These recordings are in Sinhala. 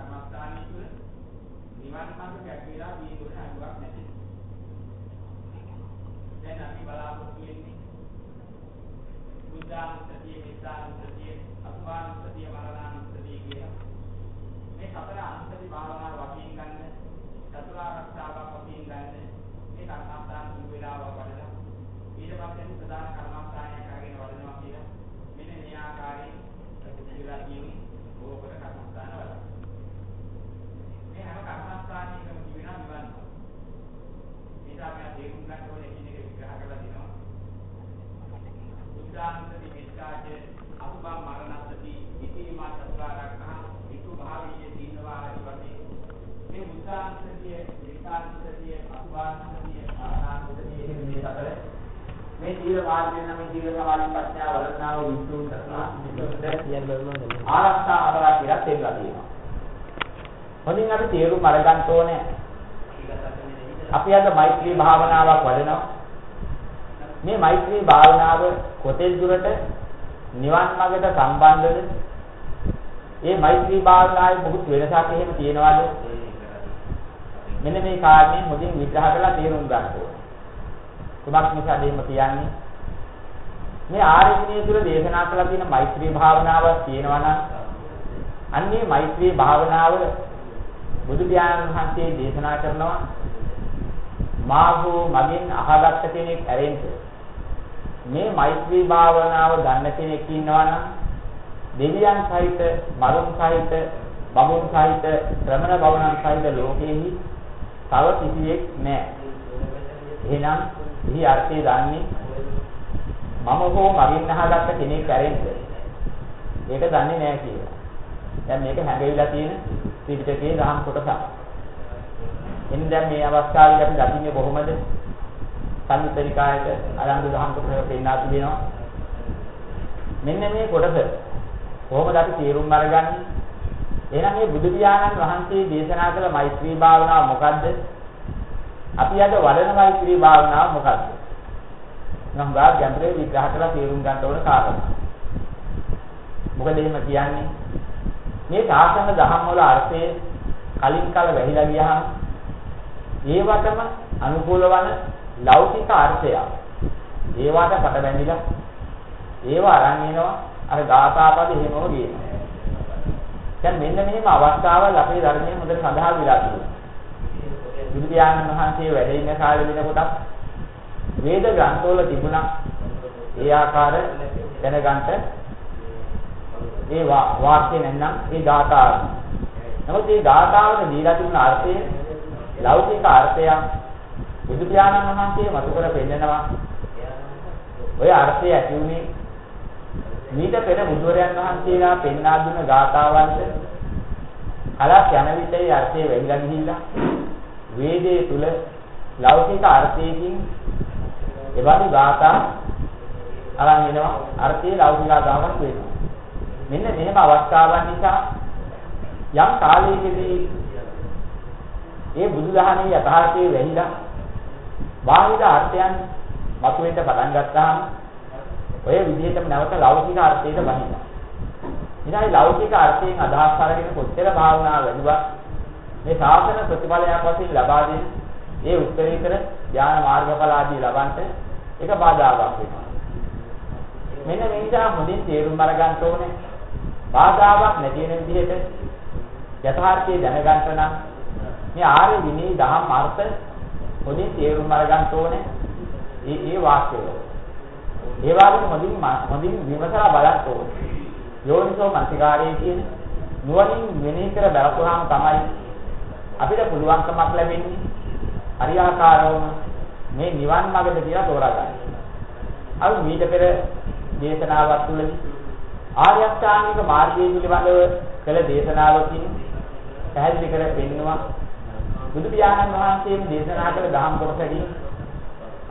කර්මස්ථානයේ තුල නිවන් මාර්ග ගැටේලා දීගුණ අඩුවක් නැති. දැන් අපි බලාපොරොත්තු වෙන්නේ බුද්ධානුස්සතිය, මෙත්තානුස්සතිය, අසුභානුස්සතිය, මරණානුස්සතිය කියලා. මේ සතර අනුස්සති භාවනාව වශයෙන් ගන්න චතුරාර්ය සත්‍යාවක් වශයෙන් ගන්න මේ කර්මස්ථාන සුළු වේලාවක් වඩලා ඊට පස්සේ ප්‍රධාන කර්මස්ථානයක් අරගෙන වඩනවා කියලා මෙන්න මේ ආකාරයෙන් ප්‍රතිවිලා කියන්නේ ඕකට කර්මස්ථාන වල. මේ හැම කර්මස්ථානයකම කියනවා නිවන්. නිසා අපි තේරුම් ගන්න ඕනේ කියන එක විග්‍රහ කරලා දෙනවා. උදාහරණයක් මෙත්තාජ අසුභ මරණස්සති ඉතිමා චතුරාර්යකහ විතු භාවීය දීනවා ආදි වශයෙන් මේ උදාහරණය මෙත්තාන්තතිය අසුභාන්තතිය මරණාන්තතිය කියන මේ අතර මේ සීල මාර්ගයෙන් නම් සීල සමාධි ප්‍රඥා වලනාව විසුණු කරනවා කියන්න බැරුණා ආරක්ෂා හතරක් කියලා තේරුම් තියෙනවා. හොඳින් අපි තේරුම් අරගන්න ඕනේ. අපි අද මෛත්‍රී භාවනාවක් වඩනවා. මේ මෛත්‍රී භාවනාව කොතෙක් දුරට නිවන් මාර්ගයට සම්බන්ධද? මේ මෛත්‍රී භාවනාවේ මොකුත් වෙනසක් එහෙම තියෙනවද? මෙන්න මේ කාරණේ මුලින් විග්‍රහ කරලා තේරුම් ගන්න ඕනේ. කුමක් නිසාද එහෙම කියන්නේ? මේ ආරණ්‍ය තුල දේශනා කළා තියෙන මෛත්‍රී භාවනාවක් තියෙනවා නම් අන්නේ මෛත්‍රී භාවනාව බුදු පියාණන් වහන්සේ දේශනා කරනවා මාහෝ මගෙන් අහගත්ත කෙනෙක් ඇරෙන්න මේ මෛත්‍රී භාවනාව ගන්න කෙනෙක් ඉන්නවා නම් දෙවියන් සහිත මරුන් සහිත බමුණු සහිත ශ්‍රමණ බවණන් සහිත ලෝකෙහි තව කිසිවෙක් නැහැ. එහෙනම් එහි අර්ථය දන්නේ මම හෝ මගෙන් අහගත්ත කෙනෙක් ඇරෙන්න. ඒක දන්නේ නැහැ කියලා. දැන් මේක හැඟවිලා තියෙන ත්‍රිපිටකයේ දහම් කොටසක්. එන්න දැන් මේ අවස්ථාවේ අපි දකින්නේ කොහොමද? සංයුත්තනිකායක අරන්දු දහම් කොටසක පෙන්වා තිබෙනවා. මෙන්න මේ කොටස කොහොමද අපි තේරුම් අරගන්නේ? එහෙනම් මේ බුදු පියාණන් වහන්සේ දේශනා කළ මෛත්‍රී භාවනාව මොකද්ද? අපි අද වඩන මෛත්‍රී භාවනාව මොකද්ද? නම් ගා ගැඹුරේ විග්‍රහ කරලා තේරුම් ගන්න ඕන කාරණා. මොකද එහෙම කියන්නේ? මේ සාසන දහම් වල අර්ථය කලින් කල වැහිලා ගියාම ඒවටම අනුකූල වන ලෞකික අර්ථය. ඒවට පට බැඳිලා ඒව අරන් එනවා අර ගාථාපද එහෙමම කියනවා. දැන් මෙන්න මෙහෙම අවස්ථාවල් අපේ ධර්මයේ හොඳට සඳහන් වෙලා තියෙනවා. බුදු පියාණන් වහන්සේ වැඩ ඉන්න කාලේ වෙනකොට වේද ග්‍රන්ථවල තිබුණා ඒ ආකාර දැනගන්න ඒ වාක්‍ය නැත්නම් ඒ ගාථාව. නමුත් මේ ගාථාවට දීලා තිබුණ අර්ථය ලෞකික අර්ථයක් බුදු පියාණන් වහන්සේ මතු කර පෙන්නනවා. ඔය අර්ථය ඇති උනේ මීට පෙර බුදුරයන් වහන්සේලා පෙන්වා දුන්න ගාථාවන්ට කලක් යන විට ඒ අර්ථය වෙහිලා ගිහිල්ලා වේදයේ තුල ලෞකික අර්ථයකින් එබඳු ගාථා අරන් එනවා අර්ථයේ ලෞකික ගාතාවක් වෙනවා මෙන්න මෙහෙම අවස්ථාවන් නිසා යම් කාලයකදී ඒ බුදුදහමේ යථාර්ථයේ වෙහිලා බාහිර අර්ථයන් මතුවෙන්න පටන් ගත්තාම ඔය විදිහටම නැවත ලෞකික අර්ථයට බහිනවා. ඉතින් ලෞකික අර්ථයෙන් අදහස් අරගෙන කොච්චර භාවනා වැඩුවා මේ සාසන ප්‍රතිඵලයක් වශයෙන් ලබා දෙන ඒ උත්තරීතර ඥාන මාර්ගඵල ආදී ලබන්ට ඒක බාධාවක් වෙනවා. මෙන්න මේ නිසා හොඳින් තේරුම් අරගන්න ඕනේ. බාධාවක් නැති වෙන විදිහට යථාර්ථය දැනගන්න නම් මේ ආර්ය විනී දහම් අර්ථ හොඳින් තේරුම් අරගන්න ඕනේ. ඒ ඒ වාක්‍යවල. ඒ වගේම හොඳින් හොඳින් විමසලා බලන්න ඕනේ. යෝනිසෝ මනසිකාරයේ කියන නුවණින් මෙනෙහි කර බලපුවාම තමයි අපිට පුළුවන්කමක් ලැබෙන්නේ හරියාකාරවම මේ නිවන් මාර්ගද කියලා තෝරාගන්න. අර මීට පෙර දේශනාවක් තුළදී ආර්ය අෂ්ටාංගික මාර්ගය පිළිබඳව කළ දේශනාවකින් පැහැදිලි කර පෙන්නවා බුදු පියාණන් වහන්සේම දේශනා කළ දහම් කොටසකින්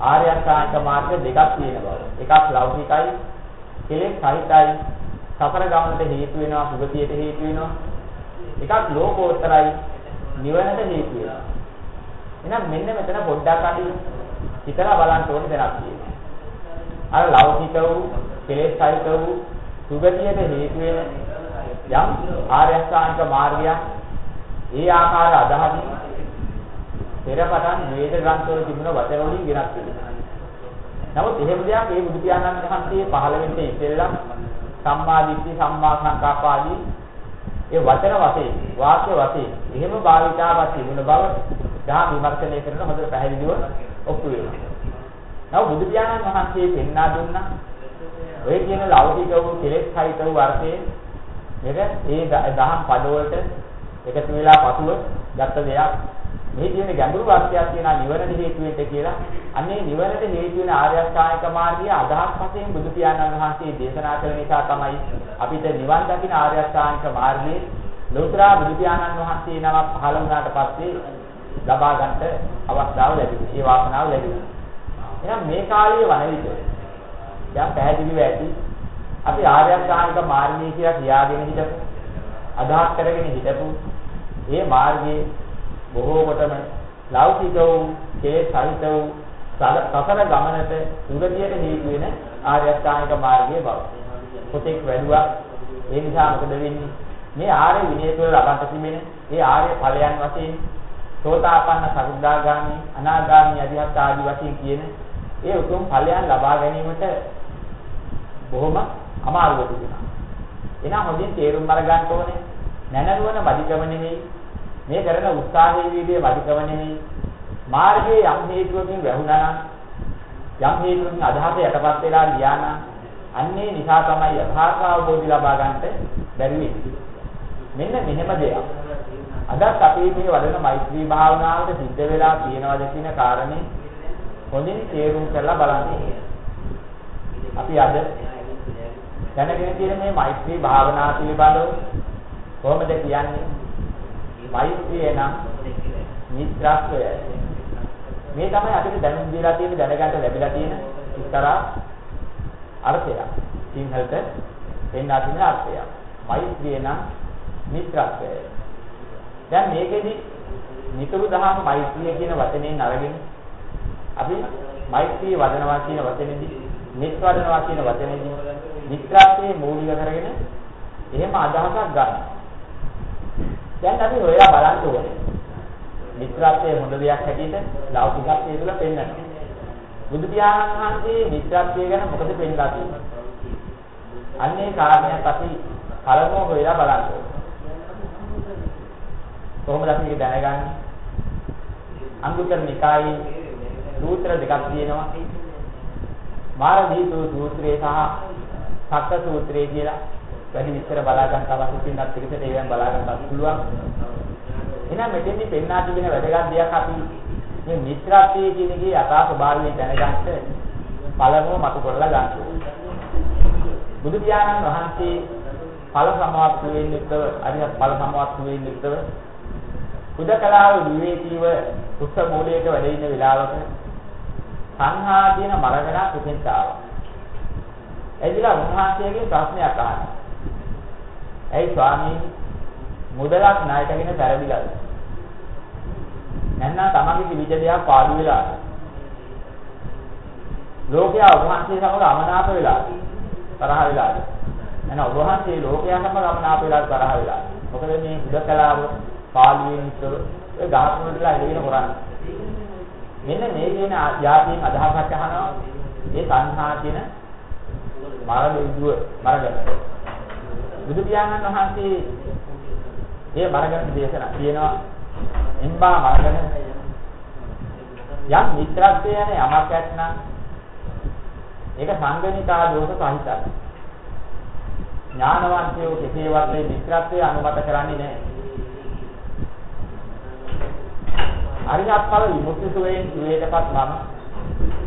ආර්ය අෂ්ටාංගික මාර්ග දෙකක් තියෙනවා. එකක් ලෞකිකයි, කෙලෙස් සහිතයි, සතර ගමනට හේතු වෙනවා, සුගතියට හේතු වෙනවා. එකක් ලෝකෝත්තරයි, නිවනට හේතු වෙනවා. එහෙනම් මෙන්න මෙතන පොඩ්ඩක් අපි හිතලා බලන්න ඕනේ දැනක් තියෙනවා. අර ලෞකික වූ, කෙලෙස් සහිත වූ, සුගතියට හේතු වෙන යම් ආර්ය අෂ්ටාංගික මාර්ගයක් ඒ ආකාර අදහසින් පෙරපටන් වේද ග්‍රන්ථවල තිබුණ වචන වලින් ගෙනත් තිබුණා. නමුත් එහෙම දෙයක් මේ බුදු පියාණන් වහන්සේ පහළ වෙන්නේ ඉස්සෙල්ලා සම්මා දිට්ඨි සම්මා සංකප්ප ආදී ඒ වචන වශයෙන් වාක්‍ය වශයෙන් එහෙම භාවිතාවක් තිබුණ බව දහම් විමර්ශනය කරන හොඳට පැහැදිලිව ඔප්පු වෙනවා. නව බුදු පියාණන් වහන්සේ පෙන්වා දුන්නා ඔය කියන ලෞකික වූ කෙලෙස් සහිත වූ අර්ථයේ මේක ඒ දහම් පදවලට එකතු වෙලා පසුව ගත්ත දෙයක්. මේ කියන ගැඹුරු අර්ථයක් තියෙනවා නිවනට හේතු වෙන්න කියලා. අන්නේ නිවනට හේතු වෙන ආර්ය අෂ්ටාංගික මාර්ගය අදහස් වශයෙන් බුදු පියාණන් වහන්සේ දේශනා කරන නිසා තමයි අපිට නිවන් දකින ආර්ය අෂ්ටාංගික මාර්ගයේ ලෝතර බුදු පියාණන් වහන්සේ නමක් පහළ වුණාට පස්සේ ලබා ගන්නට අවස්ථාව ලැබුණේ. ඒ වාසනාව ලැබුණා. එහෙනම් මේ කාලයේ වන විට දැන් පැහැදිලිව ඇති අපි ආර්ය අෂ්ටාංගික මාර්ගය කියලා කියාගෙන හිටපු අදහස් කරගෙන හිටපු මේ මාර්ගයේ බොහෝ කොටම ලෞකික වූ ඒ සහිත වූ සසර ගමනට දුරදියට හේතු වෙන ආර්ය අෂ්ටාංගික මාර්ගයේ බව. පොතෙක් වැළුවා ඒ නිසා මොකද වෙන්නේ? මේ ආර්ය විනය තුළ ලබන්න තිබෙන ඒ ආර්ය ඵලයන් වශයෙන් සෝතාපන්න සරුද්දාගාමි අනාගාමි අධිහත් ආදී වශයෙන් කියන ඒ උතුම් ඵලයන් ලබා ගැනීමට බොහොම අමාරුව තිබුණා. එහෙනම් හොඳින් තේරුම් අරගන්න ඕනේ නැනනුවන වදිකම නෙමෙයි මේ කරන උත්සාහයේ වීර්යයේ වදිකම නෙමෙයි මාර්ගයේ යම් හේතුවකින් වැහුණා නම් යම් හේතුවකින් අදහස යටපත් වෙලා ගියා නම් අන්නේ නිසා තමයි යථාර්ථ අවබෝධය ලබා ගන්නට බැරි වෙන්නේ. මෙන්න මෙහෙම දෙයක්. අදත් අපි මේ වඩන මෛත්‍රී භාවනාවට සිද්ධ වෙලා තියෙනවද කියන කාරණේ හොඳින් තේරුම් කරලා බලන්න. අපි අද දැනගෙන තියෙන මේ මෛත්‍රී භාවනා පිළිබඳව කොහොමද කියන්නේ? මෛත්‍රිය නම් මිත්‍රත්වය. මේ තමයි අපිට දැනුම් දීලා තියෙන දැනගන්න ලැබිලා තියෙන ඉස්සරහා අර්ථය. සිංහලට දෙන්නා තියෙන අර්ථය. මෛත්‍රිය නම් මිත්‍රත්වය. දැන් මේකෙදි නිතුරු දහම මෛත්‍රිය කියන වචනයෙන් අරගෙන අපි මෛත්‍රී වදනවා කියන වචනේදී මිත් වදනවා කියන වචනේදී මිත්‍රත්වයේ මූලික කරගෙන එහෙම අදහසක් ගන්න. දැන් අපි හොයලා බලන්න ඕනේ. මිත්‍රත්වයේ හොඳ දෙයක් හැටියට ලෞකිකත්වයේ තුල පෙන්වනවා. බුදු පියාණන් වහන්සේ මිත්‍රත්වය ගැන මොකද පෙන්ලා තියෙන්නේ? අන්නේ කාරණයක් අපි පළමුව හොයලා බලන්න ඕනේ. කොහොමද අපි ඒක දැනගන්නේ? අංගුත්තර නිකායේ සූත්‍ර දෙකක් තියෙනවා. මාරදීතු සූත්‍රය සහ සත්ත සූත්‍රය කියලා වැඩි විස්තර බලා ගන්න අවශ්‍ය තියෙනත් පිළිසෙට ඒවෙන් බලා ගන්නත් පුළුවන්. එහෙනම් මෙතෙන්දි පෙන්වා තිබෙන වැදගත් දෙයක් අපි මේ මිත්‍රත්වයේ කියන එකේ යථා ස්වභාවය දැනගන්න පළමුව මතු කරලා ගන්න. බුදු පියාණන් වහන්සේ ඵල සමාප්ත වෙන්නේ නැතව අරිහත් ඵල සමාප්ත වෙන්නේ නැතව උදකලාව විවේකීව කුෂ්ඨ මූලයක වැඩ ඉන්න වෙලාවක සංහා කියන මරණා කුසෙන්ට ආවා. එදිලා උන්වහන්සේගෙන් ප්‍රශ්නයක් අහනවා. ඇයි ස්වාමීන් මුදලක් ණයටගෙන පෙරදිලාද? නැත්නම් තමන්ගේ විවිධ දෙයක් පාඩු වෙලාද? ලෝකයා උන්වහන්සේ සමග අමනාප වෙලාද? තරහ වෙලාද? එහෙනම් උන්වහන්සේ ලෝකයා සමග අමනාප වෙලාද තරහ වෙලාද? මොකද මේ උදකලාව පාළුවෙන් ඉතල ඒ ගහකුණටලා එළින කරන්නේ. මෙන්න මේ කියන යාපීන් අදහසක් අහනවා. ඒ සංහා කියන මරණ විදුව මරණ බුදු පියාණන් වහන්සේ ඒ මරණ දේශනා කියනවා. එම්බා මරණ යම් මිත්‍රත්වය යන යමක් ඇත්නම් ඒක සංගණිකා දෝෂ සහිතයි. ඥානවන්තයෝ කෙසේවත් මේ මිත්‍රත්වය අනුමත කරන්නේ නැහැ. අරිහත් ඵල විමුක්ති සුවයෙන් සුවයටපත් මම.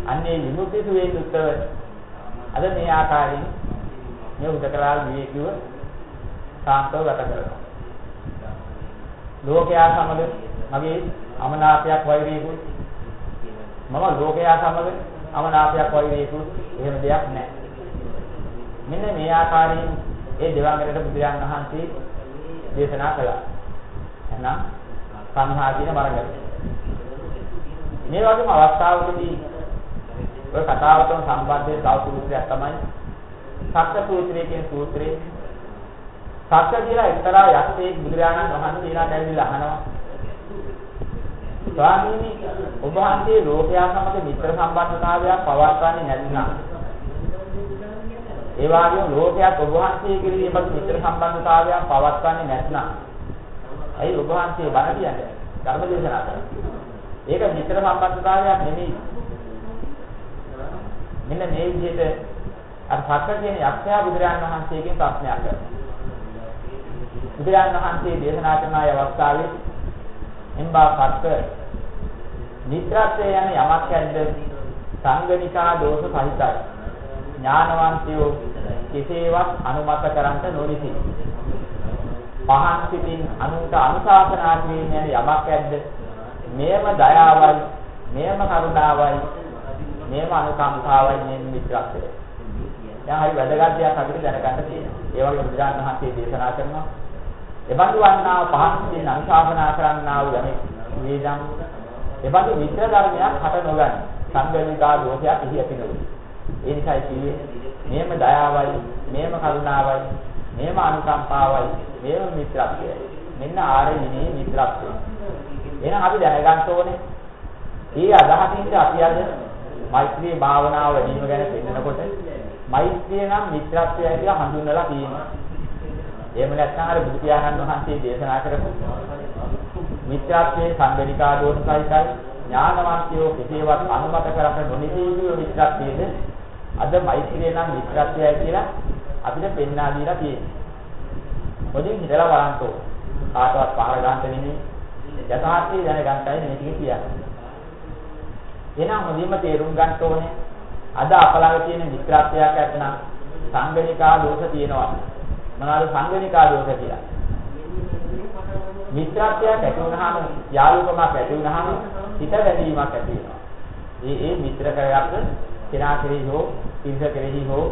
අන්නේ විමුක්ති සුවයෙන් උත්තර අද මේ ආකාරයෙන් මේ උදකලාල් විවේකීව සාන්තව ගත කරනවා. ලෝකයා සමග මගේ අමනාපයක් වෛරයකුත් මම ලෝකයා සමග අමනාපයක් වෛරයකුත් එහෙම දෙයක් නැහැ. මෙන්න මේ ආකාරයෙන් ඒ දෙවංගරට බුදුරජාන් වහන්සේ දේශනා කළා. එහෙනම් සංහා කියන මරණය. මේ වගේම අවස්ථාවකදී ඔය කතාවටම සම්බන්ධ වෙන තව සූත්‍රයක් තමයි සත්‍ය සූත්‍රය කියන සූත්‍රේ සත්‍ය කියලා එක්තරා යක්ෂයෙක් බුදුරජාණන් වහන්සේලාට ඇවිල්ලා අහනවා. ස්වාමීනි ඔබ වහන්සේ ලෝකයා සමග මිත්‍ර සම්බන්ධතාවයක් පවත්වන්නේ නැත්නම්? ඒ වගේම ලෝකයක් ඔබ වහන්සේ කෙරෙහි බඳු මිත්‍ර සම්බන්ධතාවයක් පවත්වන්නේ නැත්නම්? ඇයි ඔබ වහන්සේ බණ කියන්නේ ධර්ම දේශනා කරන්නේ ඒක මිත්‍ර සම්බන්ධතාවයක් නෙමෙයි මෙන්න මේ විදිහට අර සක්‍ර කියන යක්ෂයා බුදුරජාණන් වහන්සේගෙන් ප්‍රශ්නයක් කරනවා. බුදුරජාණන් වහන්සේ දේශනා කරන අවස්ථාවේ එම්බා සක්‍ර නිත්‍රත්වය යන යමක් ඇද්ද සංගණිකා දෝෂ සහිතයි. ඥානවන්තයෝ කෙසේවත් අනුමත කරන්ට නොනිසි. පහන් සිතින් අනුන්ට අනුශාසනා කිරීම යන යමක් ඇද්ද මෙයම දයාවයි මෙයම කරුණාවයි මෙයම අනුකම්පාවයි මේ මිත්‍රත්වය. දැන් හරි වැදගත් දෙයක් අපිට දැනගන්න තියෙනවා. ඒ වගේ බුදුරජාණන් වහන්සේ දේශනා කරනවා. එබඳු වන්නා පහන් සිතින් අනුශාසනා කරන්නා වූ යමෙක් වේදම් එබඳු මිත්‍ර ධර්මයක් හට නොගනි. සංගමිකා දෝෂයක් ඉහි ඇති නොවේ. ඒ නිසායි කිව්වේ මේම දයාවයි, මේම කරුණාවයි, මේම අනුකම්පාවයි, මේම මිත්‍රත්වයයි. මෙන්න ආරෙන්නේ මිත්‍රත්වය. එහෙනම් අපි දැනගන්න ඕනේ. මේ අදහසින්ද අපි අද මෛත්‍රී භාවනාව වැඩිම ගැන පෙන්නකොට මෛත්‍රිය නම් මිත්‍රත්වයයි කියලා හඳුන්වලා තියෙනවා. එහෙම නැත්නම් අර බුදු පියාණන් වහන්සේ දේශනා කරපු මිත්‍රත්වයේ සංගණිකා දෝෂ සහිතයි ඥානවන්තයෝ කෙසේවත් අනුමත කරන්න නොනිසීවිය මිත්‍රත්වයේද අද මෛත්‍රිය නම් මිත්‍රත්වයයි කියලා අපිට පෙන්වා දීලා තියෙනවා. මොදින් හිතලා බලන්න කාටවත් පහර ගන්න නෙමෙයි යථාර්ථය දැනගන්නයි මේ ටික කියන්නේ. එහෙනම් මුලින්ම තේරුම් ගන්න ඕනේ අද අපලඟ තියෙන මිත්‍රත්වයක් ඇත්නම් සංගණිකා දෝෂ තියෙනවා. මොනවාද සංගණිකා දෝෂ කියලා? මිත්‍රත්වයක් ඇති වුනහම යාළුකමක් ඇති වුනහම හිත වැදීමක් ඇති වෙනවා. ඒ ඒ මිත්‍ර කරගත්ත කෙනා කෙරෙහි හෝ පිරිස කෙරෙහි හෝ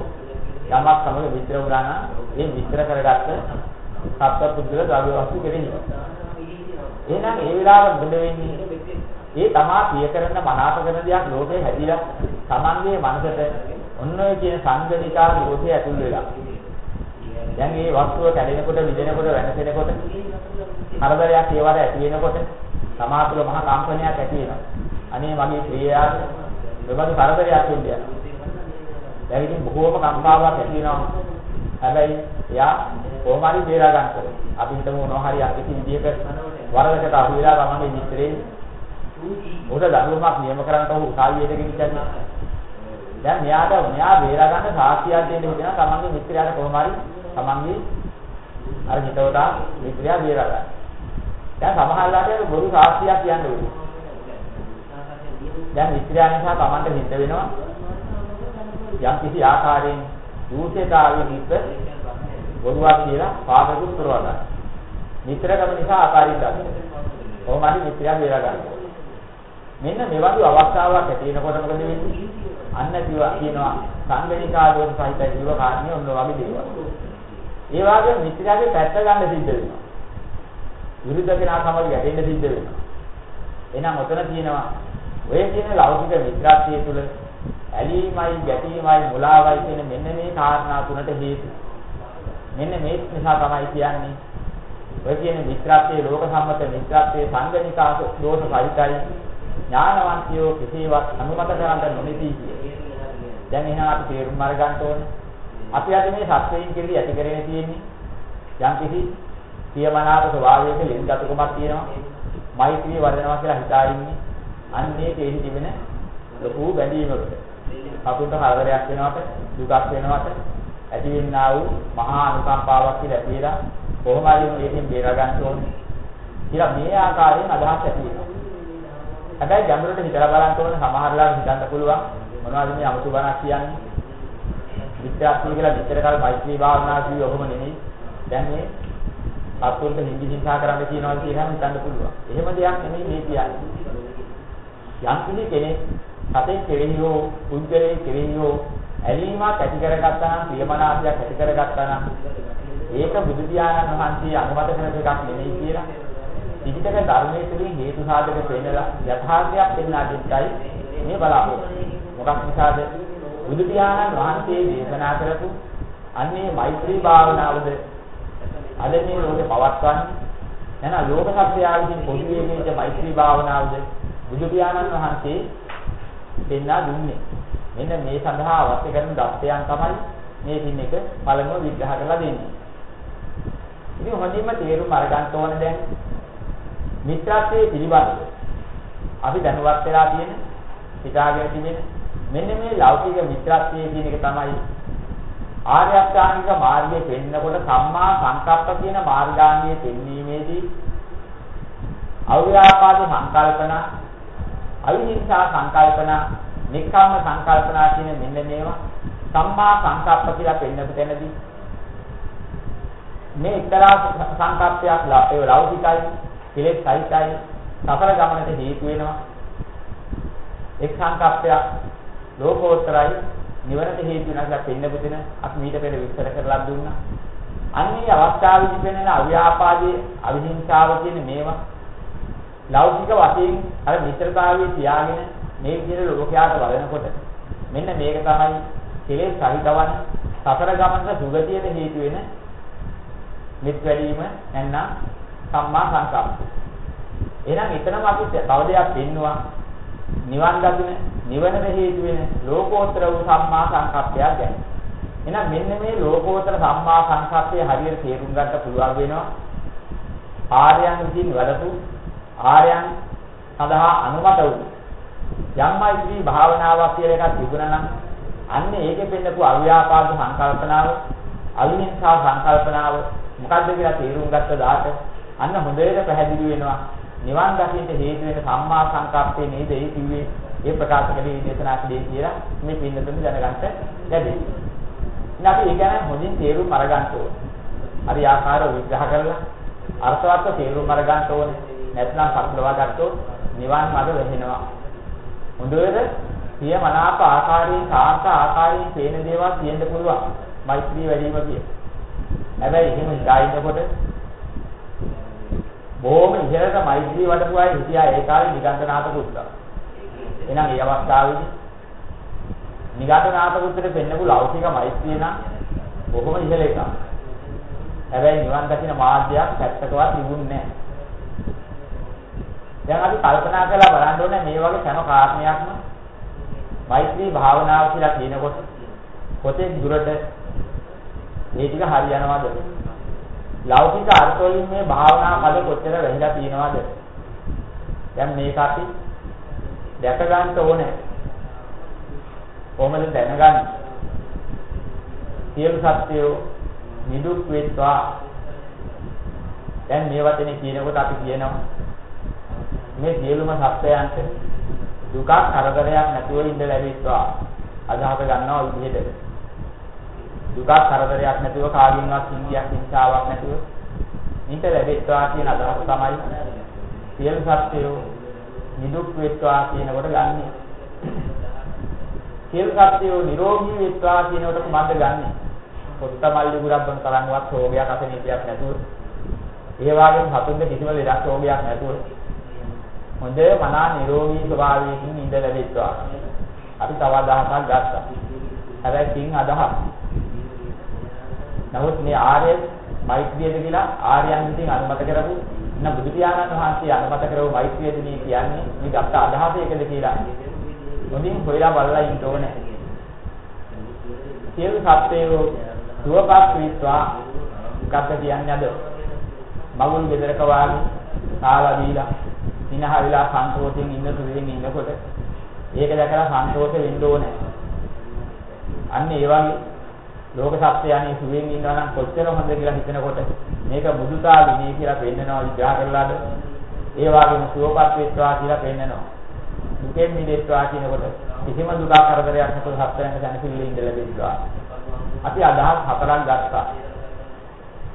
යමක් සමග මිත්‍ර වුණා නම් ඒ මිත්‍ර කරගත්ත සත්පුද්ගල ද්‍රව්‍ය වස්තු කෙරෙහි. එහෙනම් ඒ වෙලාවට මොකද වෙන්නේ? ඒ තමා පිය කරන මනාප කරන දෙයක් ලෝකේ හැදිලා තමන්ගේ මනසට ඔන්න ඔය කියන සංගණිකා දෝෂය ඇතුල් වෙලා. දැන් මේ වස්තුව කැඩෙනකොට, විදෙනකොට, වෙනසෙනකොට හරදරයක් ඒවට ඇති වෙනකොට තමා තුළ මහා කම්පනයක් ඇති වෙනවා. අනේ මගේ ක්‍රියාවට මෙබඳු කරදරයක් වෙන්නේ. දැන් ඉතින් බොහෝම කම්පාවක් ඇති වෙනවා. හැබැයි එයා කොහොම හරි බේරා ගන්න ඕනේ. අපි හිතමු මොනවා හරි අකිසි විදියක වරදකට අහු වෙලා තමන්ගේ මිත්‍රේ උඩ දඬුවමක් නියම කරන්න ඔහු උසාවියට ගෙනිච්චන්නේ. දැන් මෙයාට මෙයා බේරා ගන්න සාක්ෂියක් දෙන්න හිතනවා තමන්ගේ මිත්‍රයාට කොහොම හරි තමන්ගේ අර හිතවතා මිත්‍රයා බේරා ගන්න. දැන් සමහරවිට බොරු සාක්ෂියක් කියන්න ඕනේ. දැන් මිත්‍රයා නිසා තමන්ට හිත වෙනවා යම් කිසි ආකාරයෙන් දූෂිතාවෙන් ඉස්ස බොරුවක් කියලා පාපකුත් කරවා ගන්න. මිත්‍රකම නිසා ආකාරයෙන් ගන්න. කොහොම හරි මිත්‍රයා බේරා ගන්න. මෙන්න මෙවඳු අවස්ථාවක් ඇති වෙනකොට මොකද වෙන්නේ? අන්න කිව්වා කියනවා සංගණිකා දෝෂ සහිතයි කිව්ව කාරණේ ඔන්න වගේ දේවල්. ඒ වගේ මිත්‍යාගේ පැත්ත ගන්න සිද්ධ වෙනවා. විරුද්ධ කෙනා සමග ගැටෙන්න සිද්ධ වෙනවා. එහෙනම් ඔතන කියනවා ඔය කියන ලෞකික මිත්‍රාත්වයේ තුල ඇලීමයි ගැටීමයි මුලාවයි කියන මෙන්න මේ කාරණා තුනට හේතු. මෙන්න මේ නිසා තමයි කියන්නේ ඔය කියන මිත්‍රාත්වයේ ලෝක සම්මත මිත්‍රාත්වයේ සංගණිකා දෝෂ සහිතයි ඥානවන්තයෝ කෙසේවත් අනුමත කරන්න නොනිසී කියේ. දැන් එහෙනම් අපි තේරුම් අරගන්න ඕනේ. අපි අද මේ සත්‍යයෙන් කෙරෙහි ඇති කරගෙන තියෙන්නේ යම් කිසි සියමනාප ස්වභාවයක ලින්ගතකමක් තියෙනවා. මෛත්‍රිය වඩනවා කියලා හිතා ඉන්නේ. අන්නේ තේහි තිබෙන ලොකු බැඳීමකට. අපුන්ට හතරයක් වෙනවට දුකක් වෙනවට ඇතිවෙනා වූ මහා අනුකම්පාවක් කියලා ඇතිලා කොහොම හරි මේකෙන් බේර ගන්න ඕනේ. කියලා මේ ආකාරයෙන් අදහස් ඇති වෙනවා. හැබැයි ගැඹුරට හිතලා බලන්න ඕනේ සමහරලා හිතන්න පුළුවන් මොනවද මේ අමුතු බණක් කියන්නේ. විද්‍යාත්මක කියලා විතර කල මෛත්‍රී භාවනා කිව්වේ ඔහොම නෙමෙයි. දැන් මේ අත්වලට හිඳි හිංසා කරන්න කියනවා කියලා හිතන්න පුළුවන්. එහෙම දෙයක් නෙමෙයි මේ කියන්නේ. යම් කිසි කෙනෙක් සතේ කෙරෙහි හෝ පුද්ගලයේ කෙරෙහි හෝ ඇලීමක් ඇති කරගත්තා නම් ප්‍රියමනාපයක් ඇති කරගත්තා නම් ඒක බුදු පියාණන් වහන්සේ අනුමත කරන එකක් නෙමෙයි කියලා ත්‍රිපිටක ධර්මයේ තුලින් හේතු සාධක පෙන්නලා යථාර්ථයක් පෙන්වා දෙන්නයි මේ බලාපොරොත්තු. මොකක් නිසාද? බුදු පියාණන් වහන්සේ දේශනා කරපු අන්නේ මෛත්‍රී භාවනාවද අද මේ ලෝකේ පවත්වන්නේ නැන ලෝක සත්‍යය විසින් පොදු වේගයේ මෛත්‍රී භාවනාවද බුදු පියාණන් වහන්සේ දෙන්නා දුන්නේ. මෙන්න මේ සඳහා අවශ්‍ය කරන දස්තයන් තමයි මේ දින එක පළමුව විග්‍රහ කරලා දෙන්නේ. ඉතින් හොඳින්ම තේරුම් අරගන්න ඕන දැන්. මිත්‍රත්වයේ පිළිබඳව අපි දැනුවත් වෙලා තියෙන හිතාගෙන තිබෙන මෙන්න මේ ලෞකික මිත්‍රත්වයේ කියන එක තමයි ආර්ය අෂ්ටාංගික මාර්ගයේ පෙන්නකොට සම්මා සංකප්ප කියන මාර්ගාංගයේ පෙන්වීමේදී අව්‍යාපාද සංකල්පන අවිහිංසා සංකල්පන නික්කම්ම සංකල්පනා කියන මෙන්න මේවා සම්මා සංකප්ප කියලා පෙන්නපු තැනදී මේ එක්තරා සංකප්පයක් ඒ ලෞකිකයි කෙලෙස් සහිතයි සතර ගමනට හේතු වෙනවා. එක් සංකප්පයක් ලෝකෝත්තරයි නිවනට හේතු වෙනවා කියලා පෙන්නපු දෙන අපි මීට පෙර විස්තර කරලා දුන්නා. අන්නේ අවස්ථාවේදී පෙනෙන අව්‍යාපාදයේ අවිහිංසාව කියන මේවා ලෞකික වශයෙන් අර මිත්‍රතාවයේ තියාගෙන මේ විදිහට ලෝකයාට බලනකොට මෙන්න මේක තමයි කෙලෙස් සහිතවන සතර ගමනට සුගතියට හේතු වෙන මිත් වැඩිම නැත්නම් සම්මා සංකප්ප. එහෙනම් එතනම අපි තව දෙයක් පෙන්නවා නිවන් දකින නිවනට හේතු වෙන ලෝකෝත්තර වූ සම්මා සංකප්පයක් ගැන. එහෙනම් මෙන්න මේ ලෝකෝත්තර සම්මා සංකප්පය හරියට තේරුම් ගන්න පුළුවන් වෙනවා. ආර්යයන් විසින් වැඩපු ආර්යයන් සඳහා අනුමත වූ යම්මයිත්‍රි භාවනාවක් කියලා එකක් තිබුණා නම් අන්න ඒකෙ පෙන්නපු අව්‍යාපාද සංකල්පනාව අවිහිංසා සංකල්පනාව මොකද්ද කියලා තේරුම් ගත්ත දාට අන්න හොඳට පැහැදිලි වෙනවා නිවන් දකින්න හේතු වෙන සම්මා සංකප්පේ නේද ඒ කිව්වේ ඒ ප්‍රකාශ කළේ දේශනා කළේ කියලා මේ පින්නතුන් දැනගන්න ලැබෙයි. ඉතින් අපි ඒ ගැන හොඳින් තේරුම් අරගන්න ඕනේ. හරි ආකාරව විග්‍රහ කරලා අර්ථවත් තේරුම් අරගන්න ඕනේ. නැත්නම් පස්ලවා ගත්තොත් නිවන් මඟ වෙහෙනවා. හොඳට සිය මනාප ආකාරයෙන් සාර්ථක ආකාරයෙන් පේන දේවල් තියෙන්න පුළුවන්. මෛත්‍රී වැඩිම කිය. හැබැයි එහෙම ඉඳිනකොට බොහොම ඉහළට මෛත්‍රී වඩපු අය හිටියා ඒ කාලේ නිගණ්ඨනාථ පුත්තා. එහෙනම් මේ අවස්ථාවේදී නිගණ්ඨනාථ පුත්‍රට පෙන්නපු ලෞකික මෛත්‍රිය නම් බොහොම ඉහළ එකක්. හැබැයි නිවන් දකින්න මාර්ගයක් පැත්තකවත් තිබුණේ නැහැ. දැන් අපි කල්පනා කරලා බලන්න ඕනේ මේ වගේ හැම කාරණයක්ම මෛත්‍රී භාවනාව කියලා කියනකොට පොතේ දුරට මේ ටික හරියනවද? ලෞකික අර්ථ වලින් මේ භාවනා පද කොච්චර වැහිලා තියෙනවද? දැන් මේක අපි දැක ගන්න ඕනේ. කොහොමද දැනගන්නේ? සියලු සත්‍යෝ නිදුක් වෙත්වා. දැන් මේ වචනේ කියනකොට අපි කියනවා මේ සියලුම සත්‍යයන්ට දුකක් කරදරයක් නැතුව ඉඳ ලැබෙත්වා අදහස ගන්නවා විදිහට දුකක් කරදරයක් නැතුව කාගින්වත් හිංගියක් හිංසාවක් නැතුව ඉඳ ලැබෙත්වා කියන අදහස තමයි සියලු සත්‍යෝ නිදුක් වෙත්වා කියනකොට ගන්නෙ සියලු සත්‍යෝ නිරෝගී වෙත්වා කියනකොට කොහොමද ගන්නෙ පොත්තමල්ලි ගුරබ්බන් තරම්වත් රෝගයක් අසනීපයක් නැතුව ඒ වගේම හතුන්ද කිසිම ලෙඩක් රෝගයක් නැතුව හොඳ මනා නිරෝගී ස්වභාවයකින් ඉඳ ලැබෙත්වා. අපි තව අදහසක් ගත්තා. හැබැයි තින් අදහස්. නමුත් මේ ආර්ය මෛත්‍රියද කියලා ආර්යයන් විසින් අනුමත කරපු න බුදු පියාණන් වහන්සේ අනුමත කරපු මෛත්‍රියද මේ කියන්නේ මේ ගත්ත අදහස එකද කියලා. මොදින් හොයලා බලලා ඉන්න ඕනේ. සියලු සත්‍යෝ සුවපත් විත්වා මොකක්ද කියන්නේ අද? මගුල් බෙදරක වාගේ කාලා දීලා සිනහ වෙලා සන්තෝෂයෙන් ඉන්න සුවයෙන් ඉන්නකොට ඒක දැකලා සන්තෝෂ වෙන්න ඕනේ. අන්න ඒ වගේ ලෝක සත්‍යයන්ේ සුවයෙන් ඉන්නවා නම් කොච්චර හොඳ කියලා හිතනකොට මේක බුදුතා විනය කියලා පෙන්නනවා විග්‍රහ කරලාද ඒ වගේම සුවපත් වෙත්වා කියලා පෙන්නනවා. දුකෙන් මිදෙත්වා කියනකොට කිසිම දුක කරදරයක් නැතුව සත්‍යයන්ට දැනසිල්ලේ ඉඳ ලැබෙනවා. අපි අදහස් හතරක් ගත්තා.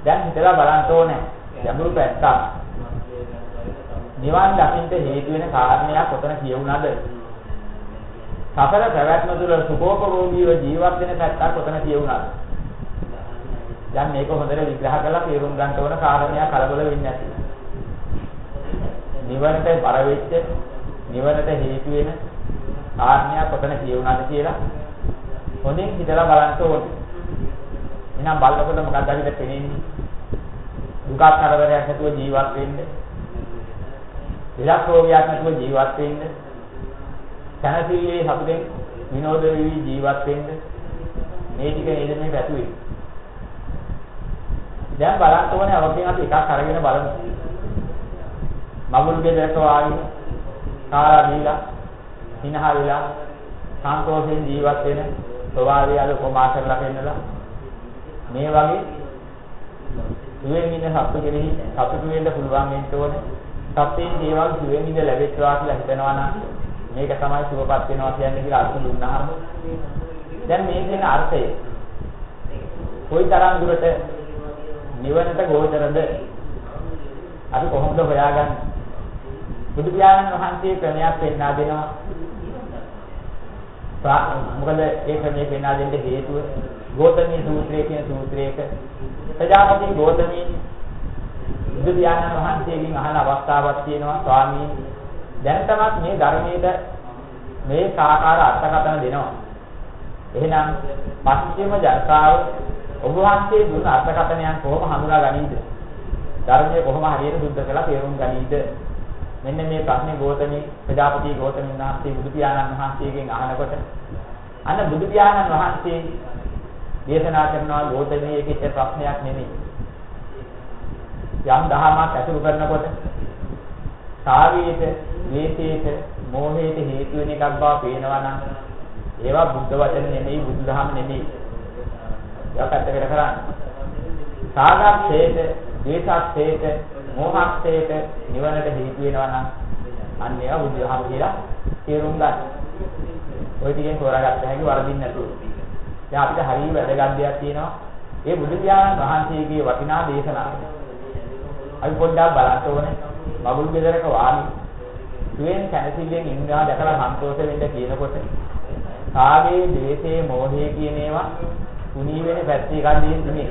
දැන් හිතලා බලන්න ඕනේ. ගැඹුරු පැත්තක්. නිවන් දකින්න හේතු වෙන කාරණයක් ඔතන කියුණාද? සතර පැවැත්ම තුළ සුභෝපභෝගීව ජීවත් වෙන පැත්තක් ඔතන කියුණාද? දැන් මේක හොඳට විග්‍රහ කරලා තේරුම් ගන්න ඕන කාරණයක් කලබල වෙන්නේ නැති. නිවනට බර වෙච්ච නිවනට හේතු වෙන කාරණයක් ඔතන කියුණාද කියලා හොඳින් හිතලා බලන්න ඕනේ. එහෙනම් බලනකොට මොකක්ද අපිට පේන්නේ? දුකක් කරදරයක් නැතුව ජීවත් වෙන්න. විලක් රෝගයක් නැතුව ජීවත් වෙන්න. සනසිල්ලේ සතුටෙන් විනෝද වෙවි ජීවත් වෙන්න. මේ ටික නේද මේ පැතුවේ. දැන් බලන්න ඕනේ අවකෙන් අපි එකක් අරගෙන බලමු. මගුල් ගෙදරට ආවි කාලා දීලා හිනහා වෙලා සන්තෝෂයෙන් ජීවත් වෙන ස්වභාවය අද කොමා කරලා පෙන්නලා මේ වගේ සුවෙන් ඉන්න සත්තු කෙනෙහි සතුටු වෙන්න පුළුවන් වෙන්න ඕනේ. සත්‍යයෙන් දේවල් සුවෙන් ඉඳ ලැබෙත්වා කියලා හිතනවා නම් මේක තමයි සුවපත් වෙනවා කියන්නේ කියලා අර්ථ දුන්නාම. දැන් මේ කියන අර්ථය කොයි තරම් දුරට නිවනට ගෝචරද? අපි කොහොමද හොයාගන්නේ? බුදු පියාණන් වහන්සේ ක්‍රමයක් පෙන්වා දෙනවා. මොකද ඒ ක්‍රමයේ පෙන්වා දෙන්න හේතුව? ගෝතමී සූත්‍රයේ කියන සූත්‍රයක ප්‍රජාපති ගෝතමී බුදු පියාණන් වහන්සේගෙන් අහන අවස්ථාවක් තියෙනවා. ස්වාමීන් දැන් තමත් මේ ධර්මයේ මේ සාකාර අර්ථකථන දෙනවා. එහෙනම් පස්චිම ජනතාව ඔබ වහන්සේ දුන්න අර්ථකථනයන් කොහොම හඳුනා ගනීද? ධර්මයේ කොහොම හරියට සුද්ධ කළා තේරුම් ගනීද? මෙන්න මේ ප්‍රශ්නේ ගෝතමී ප්‍රජාපති ගෝතමීන් වහන්සේ බුදු පියාණන් වහන්සේගෙන් අහනකොට අන්න බුදු පියාණන් වහන්සේ දේශනා කරනවා ගෝතමී එකේ ප්‍රශ්නයක් නෙමෙයි. යම් දහමක් ඇසුරු කරනකොට සාවීත, ද්වේෂයට, මෝහයට හේතු වෙන එකක් බව පේනවා නම් ඒවා බුද්ධ වචන නෙමෙයි බුදුදහම නෙමෙයි. ඒක පැත්තකට කරන්න. සාගතේත, ද්වේෂාත්තේත, මෝහත්තේත නිවනට හේතු වෙනවා නම් අන්න ඒවා බුදුදහම කියලා තේරුම් ගන්න. ওই ටිකෙන් තෝරාගත්ත හැකි වරදින්න නැතුව. දැන් අපිට හරිය වැදගත් දෙයක් තියෙනවා. ඒ බුදු පියාණන් වහන්සේගේ වටිනා දේශනාව. අපි පොඩ්ඩක් බලන්න ඕනේ. මගුල් ගෙදරක වාමි. සුවෙන් කනසිල්ලෙන් ඉන්නවා දැකලා සන්තෝෂ වෙන්න කියනකොට කාගේ ද්වේෂයේ මෝහයේ කියන ඒවා තුනී වෙන පැත්තේ එකක් දෙන්නේ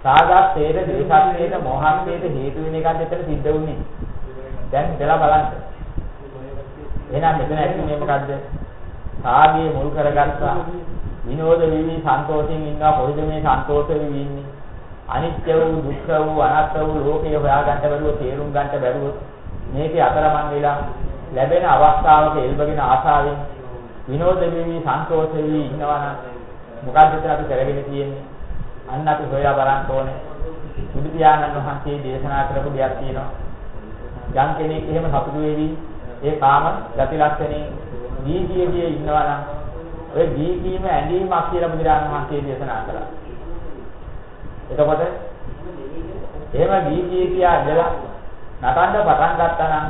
සාගතේට ද්වේෂාත්තේට මෝහාත්තේට හේතු වෙන එකක් දෙතර සිද්ධ වුනේ. දැන් ඉතලා බලන්න. එහෙනම් මෙතන ඇතුලේ මොකද්ද? කාගේ මුල් කරගත්තා විනෝද වෙවි සන්තෝෂයෙන් ඉන්නවා කොහෙද මේ සන්තෝෂ වෙවි ඉන්නේ අනිත්‍ය වූ දුක්ඛ වූ අනාත්ම වූ ලෝකය හොයාගන්න බැරුව තේරුම් ගන්න බැරුව මේකේ අතරමං වෙලා ලැබෙන අවස්ථාවක එල්බගෙන ආශාවෙන් විනෝද වෙවි සන්තෝෂ වෙවි ඉන්නවා නම් මොකක්ද අපි කරගෙන තියෙන්නේ? අන්න අපි හොයලා බලන්න ඕනේ. බුදු පියාණන් වහන්සේ දේශනා කරපු දෙයක් තියෙනවා. යම් කෙනෙක් එහෙම සතුටු වෙවි ඒ කාම ගති ලක්ෂණේ දීගියගේ ඉන්නවා නම් ඔය දීගීම ඇඳීමක් කියලා බුදුරජාණන් වහන්සේ දේශනා කළා. එතකොට එහෙම දීගිය කියා ඉඳලා නටන්න පටන් ගත්තා නම්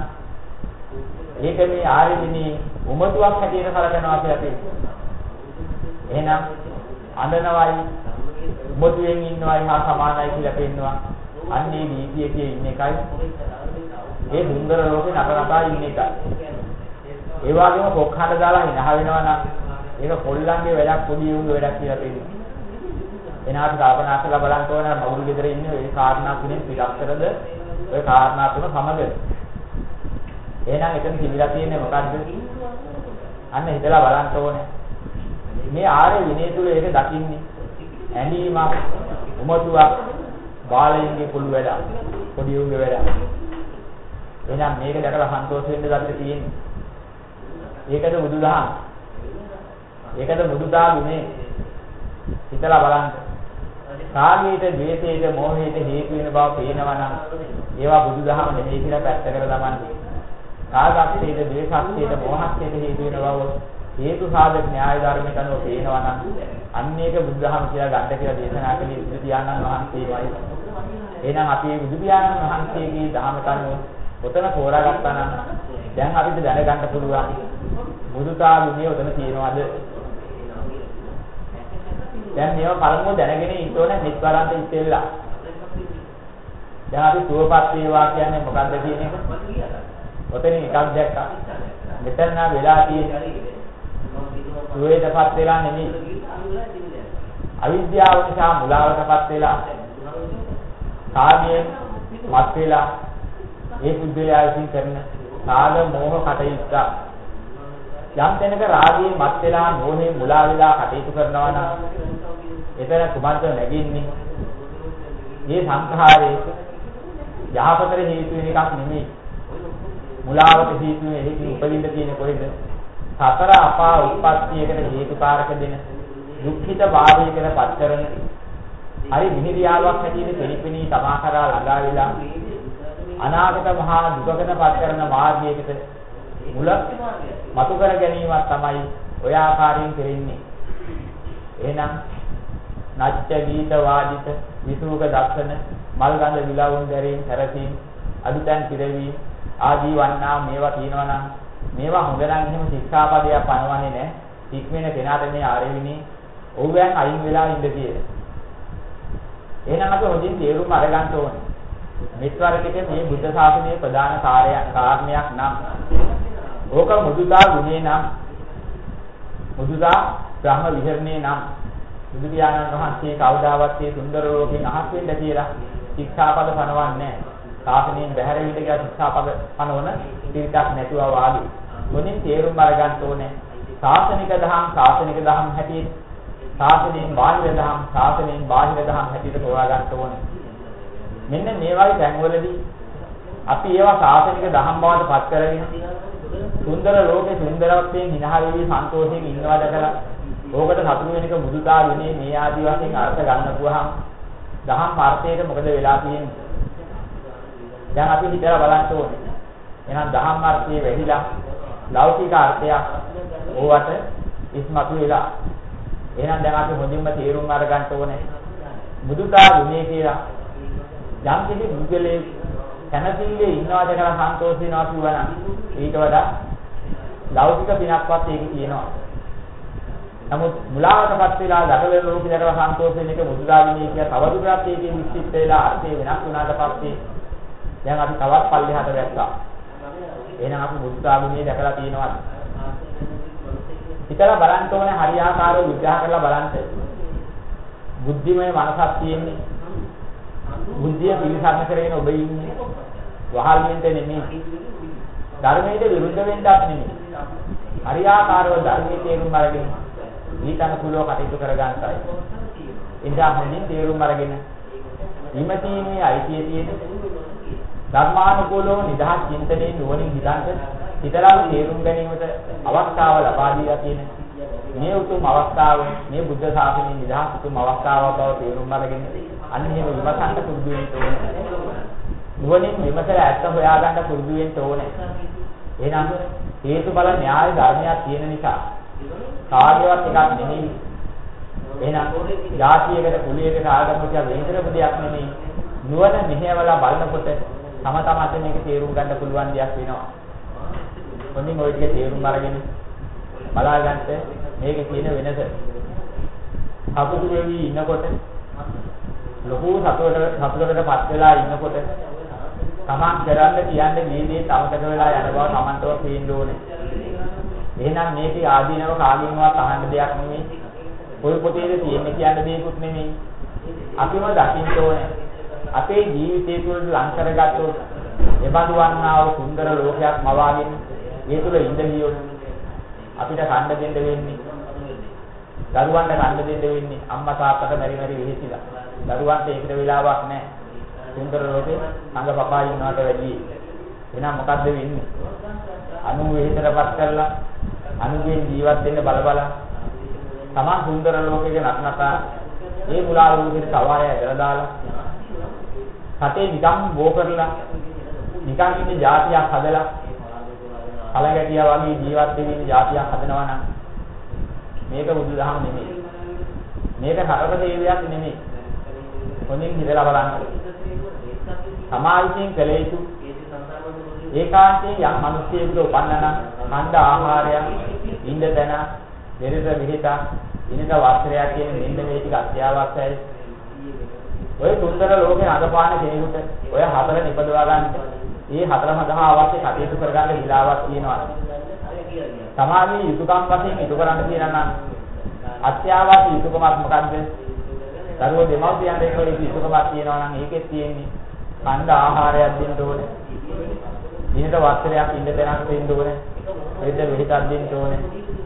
ඒක මේ ආරෙදිනේ උමතුවක් හැටියට කලකනවා කියලා තියෙනවා. එහෙනම් අඬනවයි උමතුවෙන් ඉන්නවයි හා සමානයි කියලා පෙන්නවා. අන්නේ දීගියේ ඉන්න එකයි ඒ සුන්දර ලෝකේ නටනටා ඉන්න එකයි. ඒ වගේම කොක්හඬ දාලා හිනහ වෙනවා නම් ඒක කොල්ලන්ගේ වැඩක් පොඩි උන්ගේ වැඩක් කියලා පේනවා. එනාට කල්පනා කරලා බලන්න ඕන මවුරු ගෙදර ඉන්නේ ඒ කාරණා තුනෙන් පිටස්තරද ඔය කාරණා තුන සමග. එහෙනම් එතන තිබිලා තියෙන්නේ මොකද්ද? අන්න හිතලා බලන්න ඕනේ. මේ ආර්ය විනය තුල ඒක දකින්නේ ඇලීමක්, උමතුවක්, බාලයින්ගේ කුළු වැඩ, පොඩි උන්ගේ වැඩ. එහෙනම් මේක දැකලා සන්තෝෂ වෙන්න අපිට තියෙන්නේ. ඒකද බුදුදහම. ඒකද බුදුදා ගුණේ. හිතලා බලන්න. කාමීට, ද්වේෂයට, මෝහයට හේතු වෙන බව පේනවා නම් ඒවා බුදුදහම නෙමෙයි කියලා පැත්තකට දාමන්නේ. කාගක්ෂේද, ද්වේෂක්ෂේද, මෝහක්ෂේද හේතු වෙන බව හේතු සාධක න්‍යාය ධර්මයට අනුව පේනවා නම් අන්න ඒක බුදුදහම කියලා ගන්න කියලා දේශනා කළේ බුදු පියාණන් වහන්සේමයි. එහෙනම් අපි බුදු පියාණන් වහන්සේගේ ධර්මයට අනුව ඔතන තෝරාගත්තා නම් දැන් අපිට දැනගන්න පුළුවන් මුදුතා ගුණය උතන තියෙනවද? දැන් මේව පළමුව දැනගෙන ඉන්න ඕනේ නිස්වරන්ත ඉස්සෙල්ලා. දැන් අපි සුවපත් වේවා කියන්නේ මොකක්ද කියන එක? ඔතන එකක් දැක්කා. මෙතන නා වෙලා තියෙන්නේ සුවේටපත් වෙලා නෙමෙයි. අවිද්‍යාව නිසා මුලාවටපත් වෙලා කාමයෙන් මත් වෙලා ඒ බුද්ධයා විසින් කරන සාද මෝහ කටයුත්ත යම් තැනක රාගයේ මත් වෙලා මෝහේ මුලා වෙලා කටයුතු කරනවා නම් එතන කුමද්ද නැගින්නේ මේ සංඛාරයේ යහපතට හේතු වෙන එකක් නෙමෙයි. මුලාවට හේතු වෙන එකකින් උපදින්න තියෙන කොහෙද? සතර අපා උත්පත්තියකට හේතුකාරක දෙන දුක්ඛිත භාවයකට පත් කරන හරි මිහිරියාවක් හැටියට පිළිපිනී තමා කරා ළඟා වෙලා අනාගත මහා දුකකට පත් කරන මාර්ගයකට මුල මතු කර ගැනීමක් තමයි ඔය ආකාරයෙන් කෙරෙන්නේ. එහෙනම් නච්ච ගීත වාදිත විසුක දර්ශන මල් ගඳ විලවුන් දැරීම් සැරසීම් අදුතන් පිරවීම ආදී වන්නා මේවා තියෙනවා නම් මේවා හොඳ නම් එහෙම ශික්ෂාපදයක් පනවන්නේ නැහැ. ඉක්මන කෙනාට මේ ආරෙවිනේ ඔව්යන් අයින් වෙලා ඉන්න තියෙන. එහෙනම් අපි හොඳින් තේරුම් අරගන්න ඕනේ. මෙත්වරකේ මේ බුද්ධ ශාසනයේ ප්‍රධාන කාර්යයක් කාරණයක් නම් ඕක මුදුදා ගුණේ නම් මුදුදා බ්‍රහ්ම විහරණේ නම් බුදු පියාණන් වහන්සේ කවදාවත් මේ සුන්දර ලෝකෙන් අහස් වෙන්න කියලා ශික්ෂාපද පනවන්නේ නැහැ. ශාසනයෙන් බැහැර විට ගියා ශික්ෂාපද පනවන පිරිසක් නැතුව වාගේ. මොනින් තේරුම් අරගන්න ඕනේ. ශාසනික දහම් ශාසනික දහම් හැටියට ශාසනයෙන් බාහිර දහම් ශාසනයෙන් බාහිර දහම් හැටියට හොයා ගන්න ඕනේ. මෙන්න මේ වගේ තැන්වලදී අපි ඒවා ශාසනික දහම් බවට පත් කරගෙන සුන්දර ලෝකේ සුන්දරත්වයෙන් හිනහ වෙවි සන්තෝෂයෙන් ඉන්නවා දැකලා ඕකට සතුටු වෙනක මුදුතා විනේ මේ ආදි වශයෙන් අර්ථ ගන්නපුවාම දහම් අර්ථයට මොකද වෙලා තියෙන්නේ? දැන් අපි හිතලා බලන්න ඕනේ. එහෙනම් දහම් අර්ථයේ වැහිලා ලෞකික අර්ථයක් ඕවට ඉස්මතු වෙලා. එහෙනම් දැන් අපි හොඳින්ම තේරුම් අරගන්න ඕනේ. මුදුතා විනේ කියලා යම් කිසි මුගලේ කැමැතිල්ලේ ඉන්නවාද කියලා සන්තෝෂ වෙනවා කියවනම් ඊට වඩා ලෞකික පිනක්වත් ඒක කියනවා. නමුත් මුලාවටපත් වෙලා දඩවල රූප දැකලා සන්තෝෂ වෙන එක මුදුදාගිනේ කිය තවදුරටත් ඒකේ විස්තිත් වෙලා අර්ථය වෙනස් වුණාට පස්සේ දැන් අපි තවත් පල්ලෙහාට වැස්සා. එහෙනම් අපි මුදුදාගිනේ දැකලා තියෙනවද? හිතලා බලන්න ඕනේ හරියාකාරව විග්‍රහ කරලා බලන්න. බුද්ධිමය මනසක් තියෙන්නේ බුද්ධිය පිළිසරණ කරගෙන ඔබ ඉන්නේ වහල් වෙන්න නෙමෙයි ධර්මයට විරුද්ධ වෙන්නත් නෙමෙයි හරියාකාරව ධර්මයේ තේරුම් අරගෙන ඊතන කුලව කටයුතු කරගන්නයි එදා හොඳින් තේරුම් අරගෙන විමසීමේ අයිතිය තියෙන ධර්මානුකූලව නිදහස් චින්තනයේ නුවණින් හිතන්ට හිතලා තේරුම් ගැනීමට අවස්ථාව ලබා දීලා තියෙන මේ උතුම් අවස්ථාව මේ බුද්ධ ශාසනයේ නිදහස් උතුම් අවස්ථාවක් බව තේරුම් අරගෙන අන්න එහෙම විමසන්න පුරුදු වෙන්න ඕනේ. නුවණින් විමසලා ඇත්ත හොයාගන්න පුරුදු වෙන්න ඕනේ. එහෙනම් හේතුඵල න්‍යාය ධර්මයක් තියෙන නිසා කාර්යවත් එකක් නෙමෙයි. එහෙනම් ජාතියකට කුලයකට ආගමකට වෙනතරම දෙයක් නෙමෙයි. නුවණ මෙහෙවලා බලනකොට තම තමාට මේක තේරුම් ගන්න පුළුවන් දෙයක් වෙනවා. මොනින් ඔය ටික තේරුම් අරගෙන බලාගන්න මේකේ තියෙන වෙනස. අපුදු වෙවි ඉන්නකොට ලොකු සතුටකට සතුටකටපත් වෙලා ඉන්නකොට තමන් කරන්න කියන්නේ මේ දේ තමකට වෙලා යන බව තමන්ටම පේන්න ඕනේ. එහෙනම් මේකේ ආදීනව කාගෙන්වත් අහන්න දෙයක් නෙමෙයි. පොල් පොතේද තියෙන්නේ කියන්න දෙයක්වත් නෙමෙයි. අපිම දකින්න ඕනේ. අපේ ජීවිතය තුළ ලං කරගත්තොත් එබඳු වන්නා වූ සුන්දර ලෝකයක් මවාගෙන ඒ තුළ ඉඳලියොත් අපිට කන්න දෙන්න වෙන්නේ. දරුවන්ට කන්න දෙන්න වෙන්නේ අම්මා තාත්තට මෙරි මෙරි විහිසිලා. දරුවන්ට ඒකට වෙලාවක් නැහැ. සුන්දර ලෝකේ සංග පපා ඉන්නවට වැඩි. එහෙනම් මොකද්ද වෙන්නේ? අනු වෙහෙතරපත් කරලා අනුගෙන් ජීවත් වෙන්න බල බල තමන් සුන්දර ලෝකෙක නටනතා ඒ මුලා රූපෙට සවාය ඇදලා දාලා රටේ නිකම් බෝ කරලා නිකන් ඉන්න જાතියක් හදලා කලගැටියා වගේ ජීවත් වෙමින් જાතියක් හදනවා නම් මේක බුදුදහම නෙමෙයි. මේක හරක දේවයක් නෙමෙයි. හොඳින් හිතලා බලන්න. සමාජයෙන් කළ යුතු ඒකාන්තයෙන් යම් මිනිස්සෙකුට උපන්නන මන්ද ආහාරය, ඉන්න තැන, දෙරස විහිත, ඉනක වස්ත්‍රයක් කියන මෙන්න මේ ටික අත්‍යවශ්‍යයි. ඔය සුන්දර ලෝකේ අඟපාන කෙනෙකුට ඔය හතර නිපදවා ගන්න. මේ හතර සඳහා අවශ්‍ය කටයුතු කරගන්න විලාවක් තියෙනවා. සමාජයේ යුතුයකම් වශයෙන් ඉටු කරන්න තියෙනවා නම් අත්‍යවශ්‍ය යුතුයකමක් මොකද්ද? දරුවෝ දෙමව්පියන්ට ඒක යුතුයකමක් තියෙනවා නම් ඒකෙත් තියෙන්නේ කන්ද ආහාරයක් දෙන්න ඕනේ. දිනට වස්ත්‍රයක් ඉන්න තැනක් දෙන්න ඕනේ. වෙද වෙහිතක් දෙන්න ඕනේ.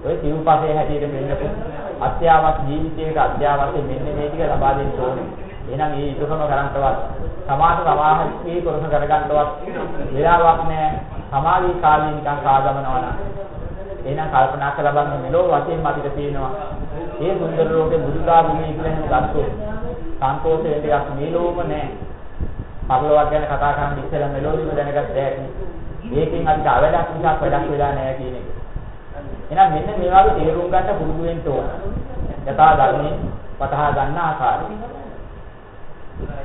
ඔය සිව්පසේ හැටියට මෙන්න අත්‍යවශ්‍ය ජීවිතයකට අත්‍යවශ්‍ය මෙන්න මේ ටික ලබා දෙන්න ඕනේ. එහෙනම් මේ යුතුයකම කරන්ටවත් සමාත සමාහිතී පුරුෂ කරගන්නවත් වෙලාවක් නැහැ. සමාධි කාලේ නිකන් කාගමනවා නම්. එහෙනම් කල්පනා කරලා බලන්න මෙලෝ වශයෙන් අපිට තියෙනවා. මේ සුන්දර ලෝකේ බුදුදා භූමිය කියලා එහෙම ගත්තොත් සන්තෝෂ වෙන්න එකක් මේ ලෝකෙම නැහැ. පරලෝක ගැන කතා කරන්න ඉස්සෙල්ලා මෙලෝදිම දැනගත්ත හැකි. මේකෙන් අපිට අවඩක් නිසා වැඩක් වෙලා නැහැ කියන එක. එහෙනම් මෙන්න මේ වගේ තේරුම් ගන්න පුරුදු වෙන්න ඕන. යථා ධර්මයේ පතහා ගන්න ආකාරය.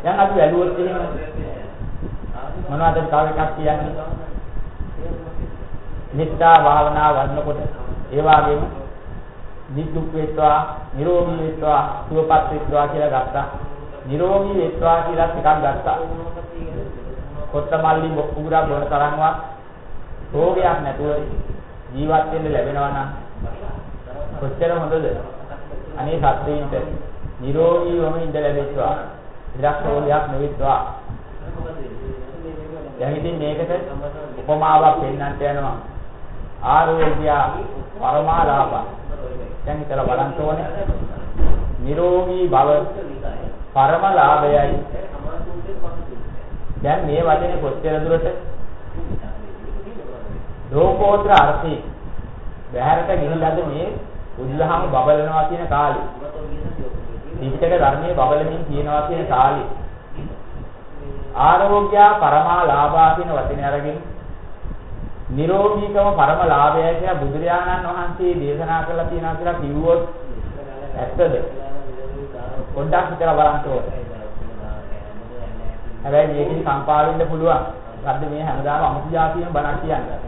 දැන් අපි වැළුවොත් එහෙම මොනවද තව එකක් කියන්නේ? නිත්‍යා භාවනා වඩනකොට ඒ වගේම නිදුක් වේත්වා නිරෝගී වේත්වා සුවපත් වේත්වා කියලා ගත්තා. නිරෝගී වේත්වා කියලා ටිකක් ගත්තා. කොත්තමල්ලි බොක්කුගුරා බොන තරම්වත් රෝගයක් නැතුව ජීවත් වෙන්න ලැබෙනවා නම් කොච්චර හොඳද? අනේ සත්‍යයින්ට නිරෝගීවම ඉඳ ලැබෙත්වා. ඉරක් රෝගයක් නෙවෙත්වා. දැන් ඉතින් මේකට උපමාවක් පෙන්වන්නට යනවා. ආරෝග්‍ය පරමාලාභ. දැන් හිතලා බලන්න ඕනේ. නිරෝගී බව පරම ලාභයයි. දැන් මේ වචනේ කොච්චර දුරට ලෝකෝත්තර අර්ථي බහැරට ගිහිල්ලාද මේ බුදුදහම බබලනවා කියන කාලේ. ත්‍රිපිටක ධර්මයේ බබලමින් කියනවා කියන කාලේ. ආරෝග්‍ය පරමා ලාභා කියන වචනේ අරගෙන නිරෝගීකම පරම ලාභයයි කියලා බුදුරජාණන් වහන්සේ දේශනා කරලා තියෙනවා කියලා කිව්වොත් ඇත්තද? පොඩ්ඩක් හිතලා බලන්න ඕනේ. හැබැයි මේකෙන් කම්පා වෙන්න පුළුවන්. මොකද්ද මේ හැමදාම අමුතු જાතියෙන් බණක් කියන්නේ.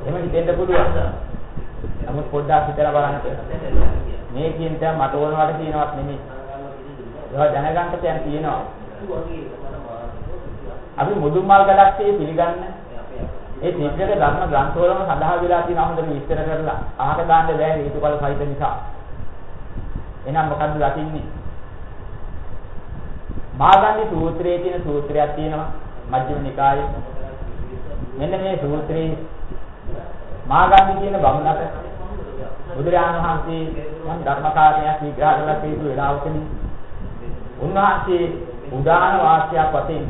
එහෙම හිතෙන්න පුළුවන්. නමුත් පොඩ්ඩක් හිතලා බලන්න. මේ කියන තැන් මට ඕනවට කියනවත් නෙමෙයි. ඒවා දැනගන්න තැන් තියෙනවා. අපි මුදුන්මල් ගලක්සේ පිළිගන්න ඒ ත්‍රිපිටක ධර්ම ග්‍රන්ථවලම සඳහන් වෙලා තියෙන හොඳට විස්තර කරලා අහක දාන්න බෑ හේතුඵල සහිත නිසා. එහෙනම් මොකද්ද දකින්නේ? මාගන්ධි සූත්‍රයේ තියෙන සූත්‍රයක් තියෙනවා මජ්ක්‍ධිම නිකායේ. මෙන්න මේ සූත්‍රයේ මාගන්ධි කියන බමුණට බුදුරජාණන් වහන්සේ මම ධර්ම කාරණයක් විග්‍රහ කරලා තියෙන වෙලාවකදී උන්වහන්සේ උදාන වාක්‍යයක් වශයෙන්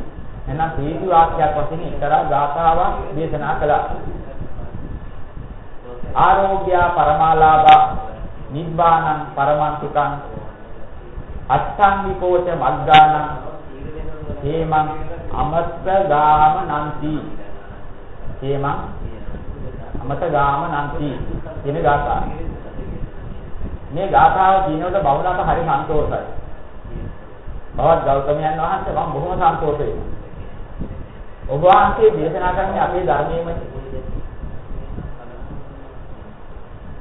එහෙනම් ප්‍රීති වාක්‍යයක් වශයෙන් එක්තරා ගාථාවක් දේශනා කළා. ආරෝග්‍ය පරමාලාභ නිබ්බානං පරමන්තුකං අත්සංගිකෝච මග්ගානං හේමං අමත්ත ගාම නන්ති හේමං අමත ගාම නන්ති කියන ගාථාව. මේ ගාථාව කියනකොට බවුලට හරි සන්තෝෂයි. බවත් ගෞතමයන් වහන්සේ මම බොහොම සන්තෝෂයි. ඔබ වහන්සේ දේශනා කරන්නේ අපේ ධර්මයේමයි.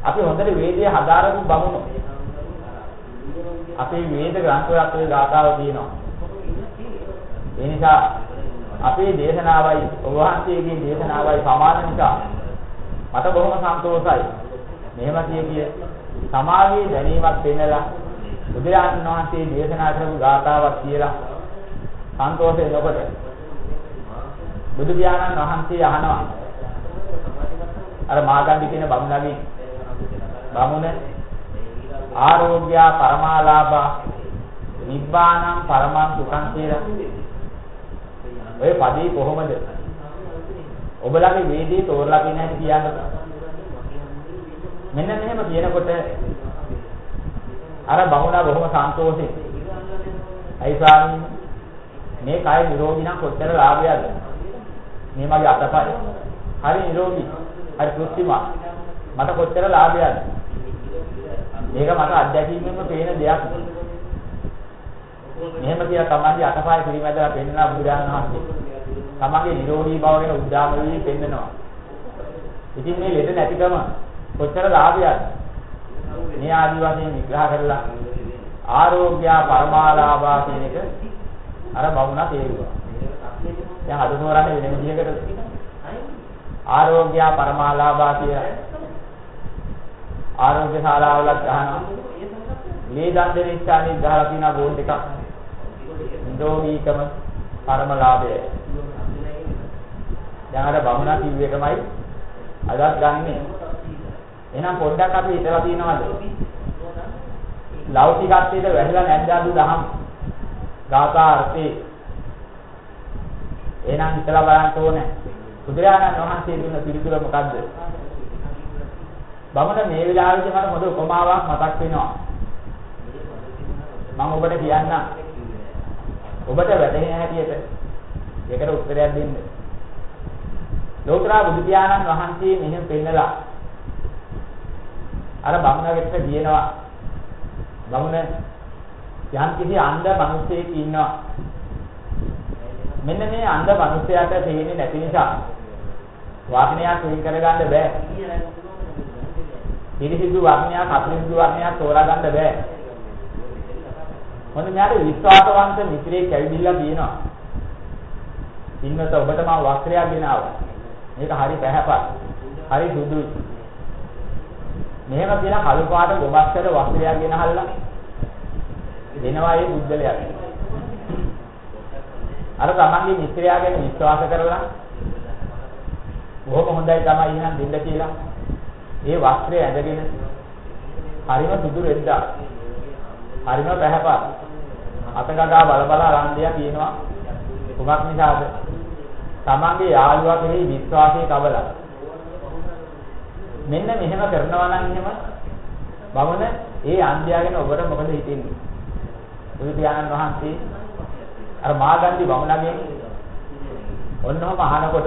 අපි හොඳට වේදයේ හදාරපු බමුණෝ. අපේ වේද ග්‍රන්ථවල අපේ ගාථාව තියෙනවා. ඒ නිසා අපේ දේශනාවයි ඔබ වහන්සේගේ දේශනාවයි සමාන නිසා මට බොහොම සන්තෝෂයි. මෙහෙම කිය සමාගයේ දැනීමක් වෙනලා බුදුරජාණන් වහන්සේ දේශනා කරපු ගාථාවක් කියලා සන්තෝෂ වෙනකොට බුදු පියාණන් වහන්සේ අහනවා අර මාගන්දි කියන බමුණගේ බමුණ ආරෝග්‍ය පරමාලාභ නිබ්බානං පරමං සුඛං කියලා. ඔය පදේ කොහොමද? ඔබලගේ වේදී තෝරලා කියන හැටි කියන්න මෙන්න මෙහෙම කියනකොට අර බමුණා බොහොම සන්තෝෂේ අයි ස්වාමීන් මේ කය නිරෝගී නම් කොච්චර ලාභයක්ද? මේ මගේ අතපය හරි නිරෝගී හරි තෘප්තිමත්. මට කොච්චර ලාභයක්ද? මේක මට අත්දැකීමෙන්ම පේන දෙයක්. මෙහෙම කියලා තමන්ගේ අතපය පිළිමැදලා පෙන්වන බුදුරජාණන් වහන්සේ. තමන්ගේ නිරෝගී බව ගැන උද්දාම වී පෙන්නනවා ඉතින් මේ ලෙඩ නැතිකම කොච්චර ලාභයක්ද? මේ ආදි වශයෙන් විග්‍රහ කරලා ආරෝග්‍ය පරමාලාභා කියන එක අර බවුණා තේරුවා. දැන් අද තෝරන්නේ වෙන විදිහකට. ආරෝග්‍ය පරමාලාභා කියලා. ආරෝග්‍ය ශාලාවලත් ගහනවා මේ දන් දෙන ස්ථානේ ගහලා තියෙන බෝඩ් එකක්. නිරෝගීකම පරම ලාභය දැන් අර බමුණා කිව්ව එකමයි අදත් ගන්නෙ. එහෙනම් පොඩ්ඩක් අපි හිතලා තියෙනවද? ලෞකිකත්වයට වැහිලා නැද්ද අද දහම්? ගාථා අර්ථේ එහෙනම් හිතලා බලන්න ඕනේ. බුදුරජාණන් වහන්සේ දුන්න පිළිතුර මොකද්ද? බමුණ මේ වෙලාවේදී මට හොඳ උපමාවක් මතක් වෙනවා. මම ඔබට කියන්නම්. ඔබට වැටහෙන හැටියට ඒකට උත්තරයක් දෙන්න. ලෝතර බුදු පියාණන් වහන්සේ මෙහෙම පෙන්නලා අර බමුණගෙත් කියනවා බමුණ යම් කිසි අන්ධ මිනිසෙක් ඉන්නවා මෙන්න මේ අන්ධ මිනිසයාට තේින්නේ නැති නිසා වාග්නයක් වෙන් කරගන්න බෑ පිරිසිදු වර්ණයක් අපිරිසිදු වර්ණයක් තෝරා ගන්න බෑ. මොන ඥාන විශ්වාසවන්ත මිත්‍රයෙක් ඇවිදilla කියනවා. ඉන්නත ඔබට මම වස්ත්‍රයක් ගෙනාවා. මේක හරි පැහැපත්. හරි සුදුයි. මෙහෙම කියලා කළු පාට ගොබස්තර වස්ත්‍රයක් ගෙනහල්ලා දෙනවා ඒ බුද්ධලයට. අර තමන්ගේ මිත්‍රයා ගැන විශ්වාස කරලා බොහොම හොඳයි තමයි එහෙනම් දෙන්න කියලා ඒ වස්ත්‍රය ඇඳගෙන හරිම සුදු රෙද්දා. හරිම පැහැපත්. අතගගා බල බල රන්දියා කියනවා කුමක් නිසාද? තමන්ගේ යාළුවා කෙරෙහි විශ්වාසය කබලා. මෙන්න මෙහෙම කරනවා නම් එහෙම බවන ඒ අන්ධයාගෙන ඔබට මොකද හිතෙන්නේ? බුදු පියාණන් වහන්සේ අර මාගන්දි බමුණගෙන් ඔන්නෝම අහනකොට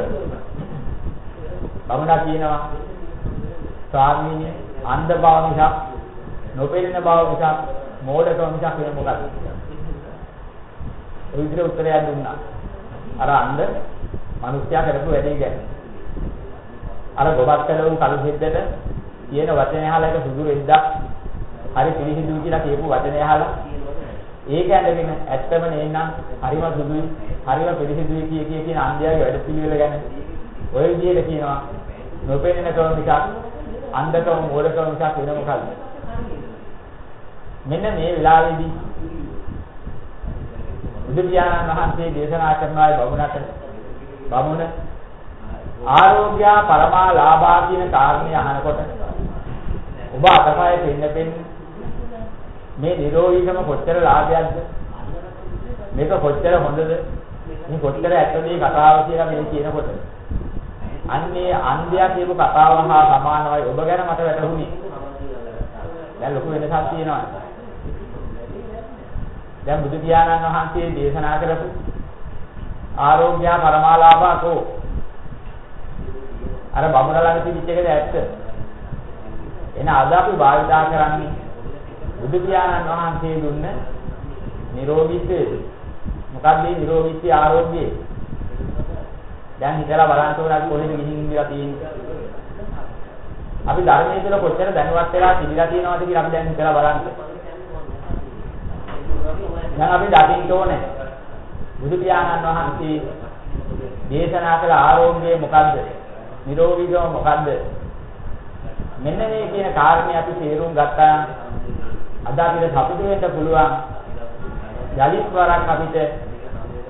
බමුණා කියනවා ස්වාමීන් අන්ධ බව මිසක් නොපෙනෙන බව මිසක් මෝඩකම මිසක් වෙන මොකක්ද? ඒ විදිහට උත්තරයක් දුන්නා. අර අන්ධ මිනිස්සයා කරපු වැඩේ ගැන. අර ගොබක් කළවුන් කළු හෙද්දට කියන වචනය අහලා ඒක සුදු රෙද්දක් හරි පිළිහිදු කියලා කියපු වචනය අහලා ඒක ඇඳගෙන ඇත්තම නේනම් හරිම සුදුයි හරිම පිළිහිදුයි කිය කිය කියන අන්ධයාගේ වැඩ පිළිවෙල ගැන ඔය විදිහට කියනවා නොපෙනෙන කම මිසක් අන්ධකම මෝඩකම නිසා වෙන මොකක්ද? මෙන්න මේ වෙලාවේදී බුදු පියාණන් වහන්සේ දේශනා කරනවායි බමුණට බමුණ ආරෝග්‍ය පරමා ලාභා කියන කාරණේ අහනකොට ඔබ අතපය දෙන්න දෙන්න. මේ නිරෝගීකම කොච්චර ලාභයක්ද? මේක කොච්චර හොඳද? මේ කොච්චර ඇත්තදී කතාව කියලා මේ කියනකොට අන්නේ අන්ධයා කියපු කතාව හා සමානවයි ඔබ ගැන මට වැටහුණි. දැන් ලොකු වෙනසක් තියෙනවා. දැන් බුදු පියාණන් වහන්සේ දේශනා කරපු ආරෝග්‍ය පරමාලාභකෝ අර බමුණ ළඟ තිබිච්ච එකද ඇත්ත. එන අද අපි භාවිතා කරන්නේ බුදු පියාණන් වහන්සේ දුන්න නිරෝගීත්වය. මොකක්ද මේ නිරෝගීත්වය ආරෝග්‍යය? දැන් හිතලා බලන්න ඕන අපි කොහෙද ගිහින් ඉඳලා තියෙන්නේ. අපි ධර්මයේ තුල කොච්චර දැනුවත් වෙලා තිබිලා තියෙනවද කියලා අපි දැන් හිතලා බලන්න. දැන් අපි දකින්න ඕනේ. බුදු පියාණන් වහන්සේ දේශනා කළ ආරෝග්‍යය මොකද්ද? නිරෝගීකම මොකද්ද? මෙන්න මේ කියන කාරණේ අපි තේරුම් ගත්තා. අද අපිට සතුටු වෙන්න පුළුවන්. යලිත් වරක් අපිට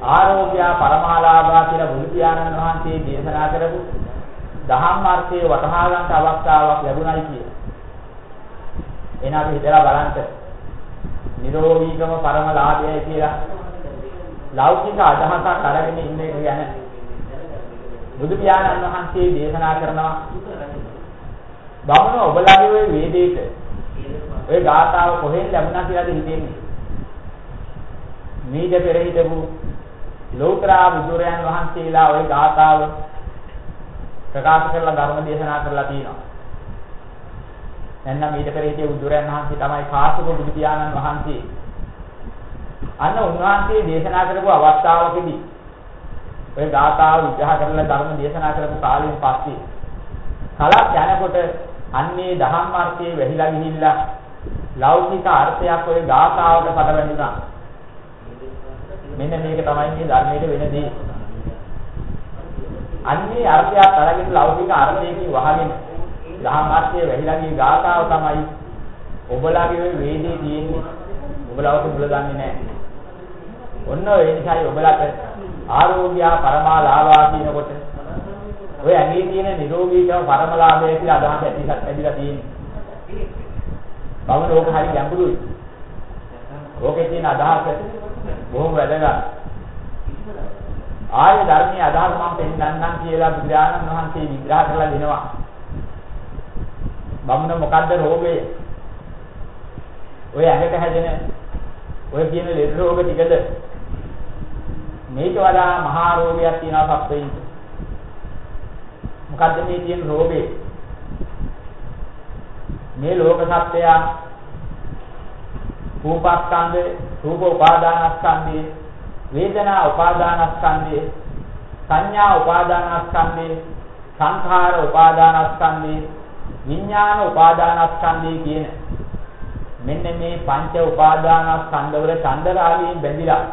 ආරෝග්‍ය පරමාලාභා කියලා බුදු පියාණන් වහන්සේ දේශනා කරපු දහම් අර්ථයේ වටහා ගන්න අවස්ථාවක් ලැබුණයි කිය. එන අපි හිතලා බලන්න. නිරෝගීකම පරම ලාභයයි කියලා ලෞකික අදහසක් අරගෙන ඉන්න එක ගැන බුදු පියාණන් වහන්සේ දේශනා කරනවා. බමුණ ඔබලාගේ ওই වේදේට ඔය ගාථාව කොහෙන් ලැබුණා කියලාද හිතෙන්නේ? මීට පෙර හිටපු ලෝතර බුදුරයන් වහන්සේලා ওই ගාථාව ප්‍රකාශ කරලා ධර්ම දේශනා කරලා තියෙනවා. එන්නම් ඊට පෙර හිටිය බුදුරයන් වහන්සේ තමයි කාශ්‍යප බුදු පියාණන් වහන්සේ. අන්න උන්වහන්සේ දේශනා කරපු අවස්ථාවකදී ඔය ගාථාව විග්‍රහ කරලා ධර්ම දේශනා කරපු කාලෙන් පස්සේ කලක් යනකොට අන්නේ දහම් අර්ථයේ වැහිලා ගිහිල්ලා ලෞකික අර්ථයක් ඔය ගාථාවට පදවැදුනා. මෙන්න මේක තමයි මේ ධර්මයේ වෙන දේ. අන්නේ අර්ථයක් අරගෙන ලෞකික අර්ථයකින් වහගෙන දහම් අර්ථයේ වැහිලා ගිය ගාථාව තමයි ඔබලාගේ ওই වේදේ තියෙන්නේ. ඔබලාවට මුල දන්නේ නැහැ. ඔන්න ඒ නිසායි ඔබලාට ආරෝග්‍ය පරමාලාභා කියනකොට ඔය ඇඟේ තියෙන නිරෝගීකම පරමලාභය කියලා අදහස ඇති ඇදිලා තියෙන්නේ. බවන ඕක හරි ගැඹුරුයි. ඕකේ තියෙන අදහස බොහොම වැදගත්. ආර්ය ධර්මයේ අදහස මම පෙන්නන්නම් කියලා බුදුරජාණන් වහන්සේ විග්‍රහ කරලා දෙනවා. බමුණ මොකද්ද රෝගය? ඔය ඇඟට හැදෙන ඔය කියන ලෙඩ රෝග ටිකද මේක වඩා මහා රෝගයක් තියෙනවා සත්වයින්ට. මොකද්ද මේ තියෙන රෝගේ? මේ ලෝක සත්‍යය රූපස්කන්ධේ රූප උපාදානස්කන්ධේ වේදනා උපාදානස්කන්ධේ සංඥා උපාදානස්කන්ධේ සංඛාර උපාදානස්කන්ධේ විඥාන උපාදානස්කන්ධේ කියන මෙන්න මේ පංච උපාදානස්කන්ධ වල චන්දරාගයෙන් බැඳිලා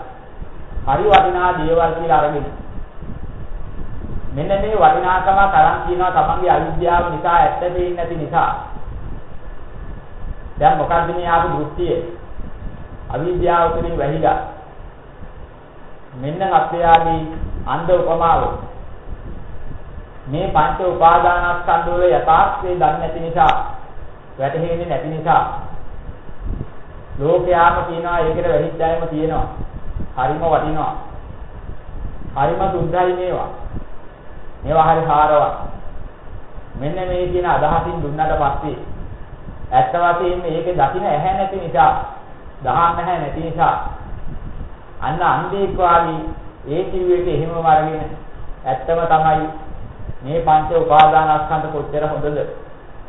හරි වටිනා දේවල් කියලා අරගෙන මෙන්න මේ වටිනාකම තරම් කියනවා තමන්ගේ අවිද්‍යාව නිසා ඇත්ත දෙන්නේ නැති නිසා. දැන් මොකද්ද මේ ආපු දෘෂ්ටිය? අවිද්‍යාව තුළින් වැහිලා. මෙන්න හත්යාගේ අන්ධ උපමාව. මේ පංච උපාදානස්කන්ධ වල යථාර්ථය දන්නේ නැති නිසා වැටහෙන්නේ නැති නිසා ලෝකයාම කියනවා ඒකට වැහිච්චායම තියෙනවා. හරිම වටිනවා. හරිම සුද්ධයි මේවා. මේවා හරි හාරවත් මෙන්න මේ කියන අදහසින් දුන්නට පස්සේ ඇත්ත වශයෙන්ම ඒකේ දකින්න ඇහැ නැති නිසා දහන්න නැහැ නැති නිසා. අන්න අන්ධෙක් වාගේ ඒ කිව්වෙක එහෙමම අරගෙන ඇත්තම තමයි මේ පංච උපාදානස්කන්ධ කොච්චර හොඳද?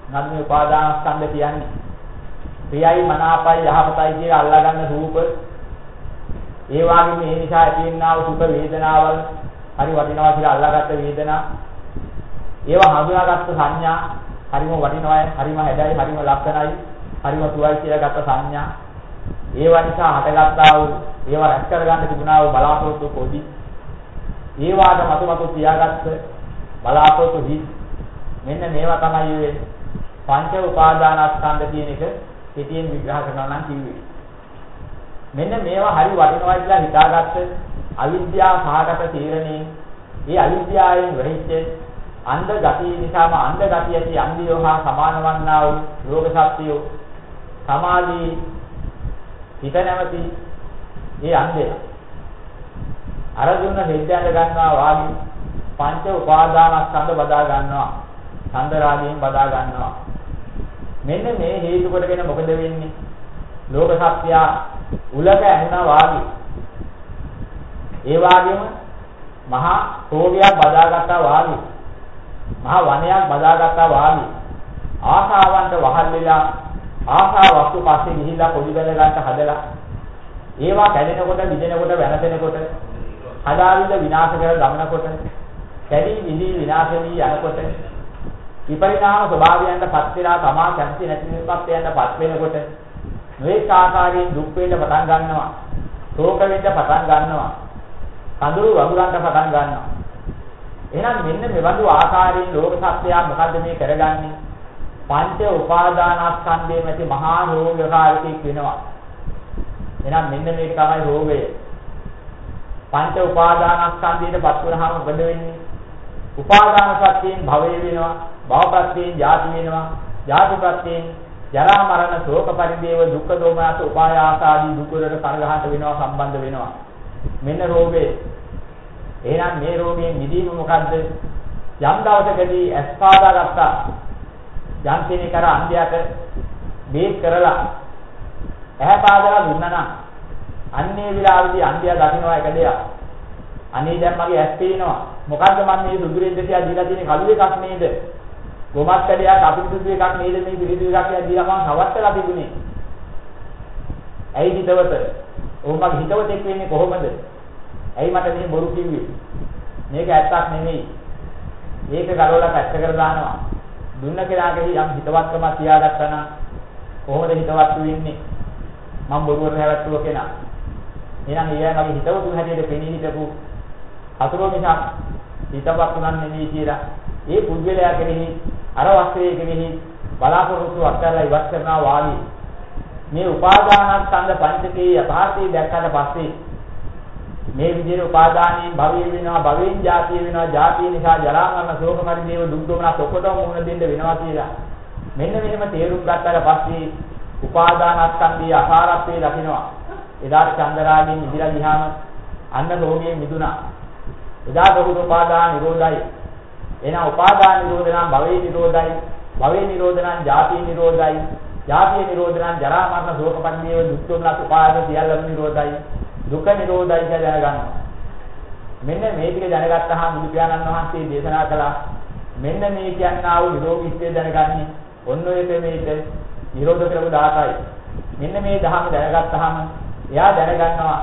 නේද මේ උපාදානස්කන්ධ කියන්නේ ප්‍රියයි මනාපයි යහපතයි කියලා අල්ලාගන්න රූප. ඒ වගේම මේ නිසා ඇතිවෙනා වූ සුඛ වේදනාවල් හරි වටිනවා කියලා අල්ලාගත්ත වේදනා. ඒවා හඳුනාගත්ත සංඥා හරිම වටිනවායි හරිම හැඩයි හරිම ලක්ෂණයි හරිම සුවයි කියලා ගත්ත සංඥා. ඒවා නිසා හටගත්තා වූ ඒවා රැස් කරගන්න තිබුණා වූ බලාපොරොත්තු පොඩි. ඒවාට මතු මතු තියාගත්ත බලාපොරොත්තු හිත් මෙන්න මේවා තමයි ඔය පංච උපාදානස්කන්ධ කියන එක පිටියෙන් විග්‍රහ කරනවා නම් කිව්වේ. මෙන්න මේවා හරි වටිනවා කියලා හිතාගත්ත අවිද්‍යාව සහගත තීරණේ ඒ අවිද්‍යාවෙන් වෙහිච්ච අන්ධ ගතිය නිසාම අන්ධ ගතිය ඇති අන්ධයෝ හා සමාන වන්නා වූ රෝග සත්‍යෝ සමාධි හිත නැමැති ඒ අන්ධය අර දුන්න හෙද්දයන්ට ගන්නවා වාගේ පංච උපාදානස්කන්ධ බදා ගන්නවා. ඡන්ද රාගයෙන් බදා ගන්නවා. මෙන්න මේ හේතු කොටගෙන මොකද වෙන්නේ? ලෝක සත්‍ය උලක ඇහුණා වාගේ. ඒ වාගේම මහා රෝගයක් බදාගත්තා වාගේ. මහා වනයක් බදාගත්තා වාගේ. ආසාවන්ට වහල් වෙලා ආසා වස්තු පස්සේ ගිහිල්ලා පොඩි බැල ගන්න හදලා. ඒවා කැඩෙනකොට විදෙනකොට වෙනසෙනකොට හදාවිද විනාශ කරලා ගමනකොට කැඩි විදි විනාශ වී යනකොට විපරිණාම ස්වභාවයන්ටපත් වෙලා තමා කැමති නැති නිර්පත්යන්ටපත් වෙනකොට මේක ආකාරයෙන් දුක් වෙන්න පටන් ගන්නවා. ශෝක වෙන්න පටන් ගන්නවා. කඳුළු වගුරන්ට පටන් ගන්නවා. එහෙනම් මෙන්න මෙබඳු ආකාරයෙන් ලෝක සත්‍යය මොකද්ද මේ කරගන්නේ? පංච උපාදානස්කන්ධයේ නැති මහා රෝගකාරකෙක් වෙනවා. එහෙනම් මෙන්න මේක තමයි රෝගය. පංච උපාදානස්කන්ධයටපත් වුණාම මොකද වෙන්නේ? උපාදාන සත්‍යයෙන් භවය වෙනවා, භව ප්‍රත්‍යයෙන් ජාති වෙනවා, ජාති ප්‍රත්‍යයෙන් ජරා මරණ ශෝක පරිදේව දුක්ඛ දෝමනස උපායාස ආදී දුක් වලට කරගහට වෙනවා සම්බන්ධ වෙනවා. මෙන්න රෝගය. එහෙනම් මේ රෝගයෙන් මිදීම මොකද්ද? යම් දවසකදී අස්පාදා ගත්තා යම් කෙනෙක් අර අන්ධයාට බේත් කරලා ඇහැ පාදලා දුන්නා නම් අන්නේ විලාවේදී අන්ධයා දකින්නවා එක දෙයක්. අනේ දැන් මගේ ඇස් පේනවා. මොකද්ද මම මේ දුදුරෙන් දෙතියා දීලා තියෙන කළු එකක් නේද? ගොමත් කඩයක් අපිරිසුදු එකක් නේද මේ පිළිදු එකක් කියලා දීලා මම නවත්තලා තිබුණේ. ඇයි හිතවත? ඔව් මගේ හිතවතෙක් වෙන්නේ කොහොමද? ඇයි මට මේ බොරු කිව්වේ? මේක ඇත්තක් නෙමෙයි. මේක ගලවලා පැත්ත කර දානවා. දුන්න කෙනාගේ යම් හිතවත්කමක් තියාගත්තා නම් කොහොමද හිතවත් වෙන්නේ? මම බොරුවට හැවැත්තුව කෙනා. එහෙනම් ඊයන්ගේ හිතවතුන් හැටියට පෙනී හිටපු හතුරෝ නිසා හිතවත් උනන් නෙමෙයි කියලා ඒ පුද්ගලයා කෙනෙහි අර වස්ත්‍රයේ කෙනෙහි බලාපොරොත්තු අත්හැරලා ඉවත් කරනවා වාගේ මේ උපාදානස්කන්ධ පංචකයේ යථාර්ථය දැක්කට පස්සේ මේ විදිහේ උපාදානයෙන් භවය වෙනවා භවෙන් ජාතිය වෙනවා ජාතිය නිසා ජරා මරණ ශෝක පරිදේව දුක් දොමනස් ඔක්කොටම මුහුණ දෙන්න වෙනවා කියලා මෙන්න මෙහෙම තේරුම් ගත්තට පස්සේ උපාදානස්කන්ධයේ අසාරත්වයේ දකින්නවා එදාට චන්දරාගෙන් මිදිලා ගියාම අන්න රෝගයෙන් මිදුණා. එදාට ඔහුට උපාදාන නිරෝධයි. එහෙනම් උපාදාන නිරෝධ නම් භවයේ නිරෝධයි. භවයේ නිරෝධ නම් ජාති නිරෝධයි. ජාතිය නිරෝධ නම් ජරා මරණ ශෝක පරිදේව දුක් දුම්නස් උපාදාන සියල්ලම නිරෝධයි. දුක නිරෝධයි කියලා දැනගන්නවා. මෙන්න මේ ටික දැනගත්තාම බුදු පියාණන් වහන්සේ දේශනා කළා මෙන්න මේ කියන්නා වූ නිරෝගීත්වය දැනගන්නේ ඔන්න ඔය ක්‍රමයේද නිරෝධ ක්‍රම 16යි. මෙන්න මේ ධහම දැනගත්තාම එයා දැනගන්නවා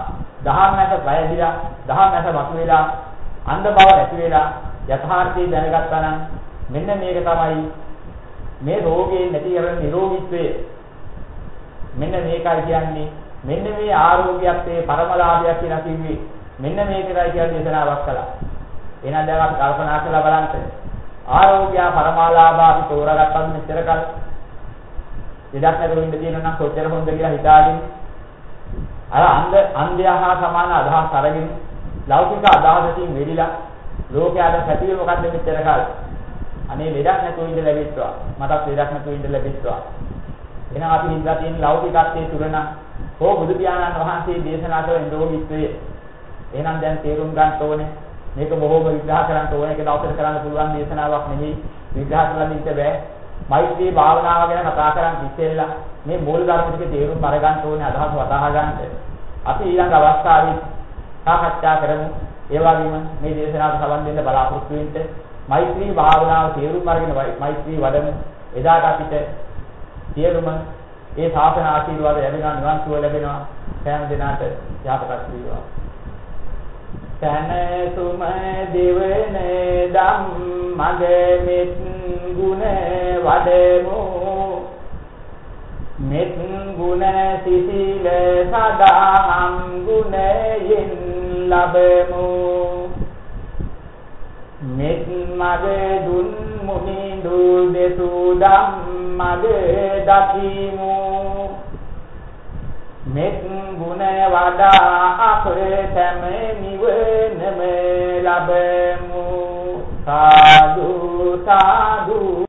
දහම් නැස වැයදිලා දහම් නැස මතුවෙලා අන්ධ බව නැති වෙලා යථාර්ථය දැනගත්තා නම් මෙන්න මේක තමයි මේ රෝගේ නැති කරන නිරෝගීත්වය මෙන්න මේකයි කියන්නේ මෙන්න මේ ආරෝග්‍යයත් ඒ පරමලාභයක් කියලා කිව්වේ මෙන්න මේකයි කියලා දේශනාවක් කළා. එහෙනම් දැන් අපි කල්පනා කරලා බලන්න. ආරෝග්‍ය පරමාලාභ අපි තෝරාගත්තත් මෙච්චර කල් ඉඩක් නැතුව ඉන්න තියෙනවා නම් කොච්චර හොඳ කියලා හිතාගෙන. අර අන්ධ අන්ධයා හා සමාන අදහස් අරගෙන ලෞකික අදහසකින් වෙලිලා ලෝකයට පැතිවේ මොකද්ද මෙච්චර කාල අනේ ලෙඩක් නැතුව ඉඳ ලැබෙත්වා. මටත් ලෙඩක් නැතුව ඉඳ ලැබෙත්වා. එහෙනම් අපි හිතලා තියෙන ලෞකිකත්වයේ තුලන හෝ බුදු පියාණන් වහන්සේ දේශනා කළ නිරෝගීත්වය එහෙනම් දැන් තේරුම් ගන්න ඕනේ මේක බොහෝම විග්‍රහ කරන්න ඕනේ ඒක දවසට කරන්න පුළුවන් දේශනාවක් නෙමෙයි විග්‍රහ කරන්න ඉන්න බෑ මෛත්‍රී භාවනාව ගැන කතා කරන් ඉස්සෙල්ලා මේ මූල ධර්ම ටික තේරුම් අරගන්න ඕනේ අදහස් වටහා ගන්න. අපි ඊළඟ අවස්ථාවේ සාකච්ඡා කරමු. ඒ වගේම මේ දේශනාවට සම්බන්ධ වෙන්න බලාපොරොත්තු වෙන්න මෛත්‍රී භාවනාව තේරුම් අරගෙන මෛත්‍රී වඩමු. එදාට අපිට සියලුම ඒ ශාසන ආශිර්වාද ලැබෙනවා නිවන් සුව ලැබෙනවා. සෑම දිනකට යහපතක් වේවා. තනසුම දෙවන ධම් මගේ මෙත් ගුණ වඩමු මෙත් ගුණ සිසිල සදාම් ගුණයෙන් ලැබමු මෙත් මගේ දුන් මුනිඳු දෙසු ධම් මගේ දකිමු. මෙත් ගුණ වඩා අප තම නිවනම ලැබමු. සාදු සාදු.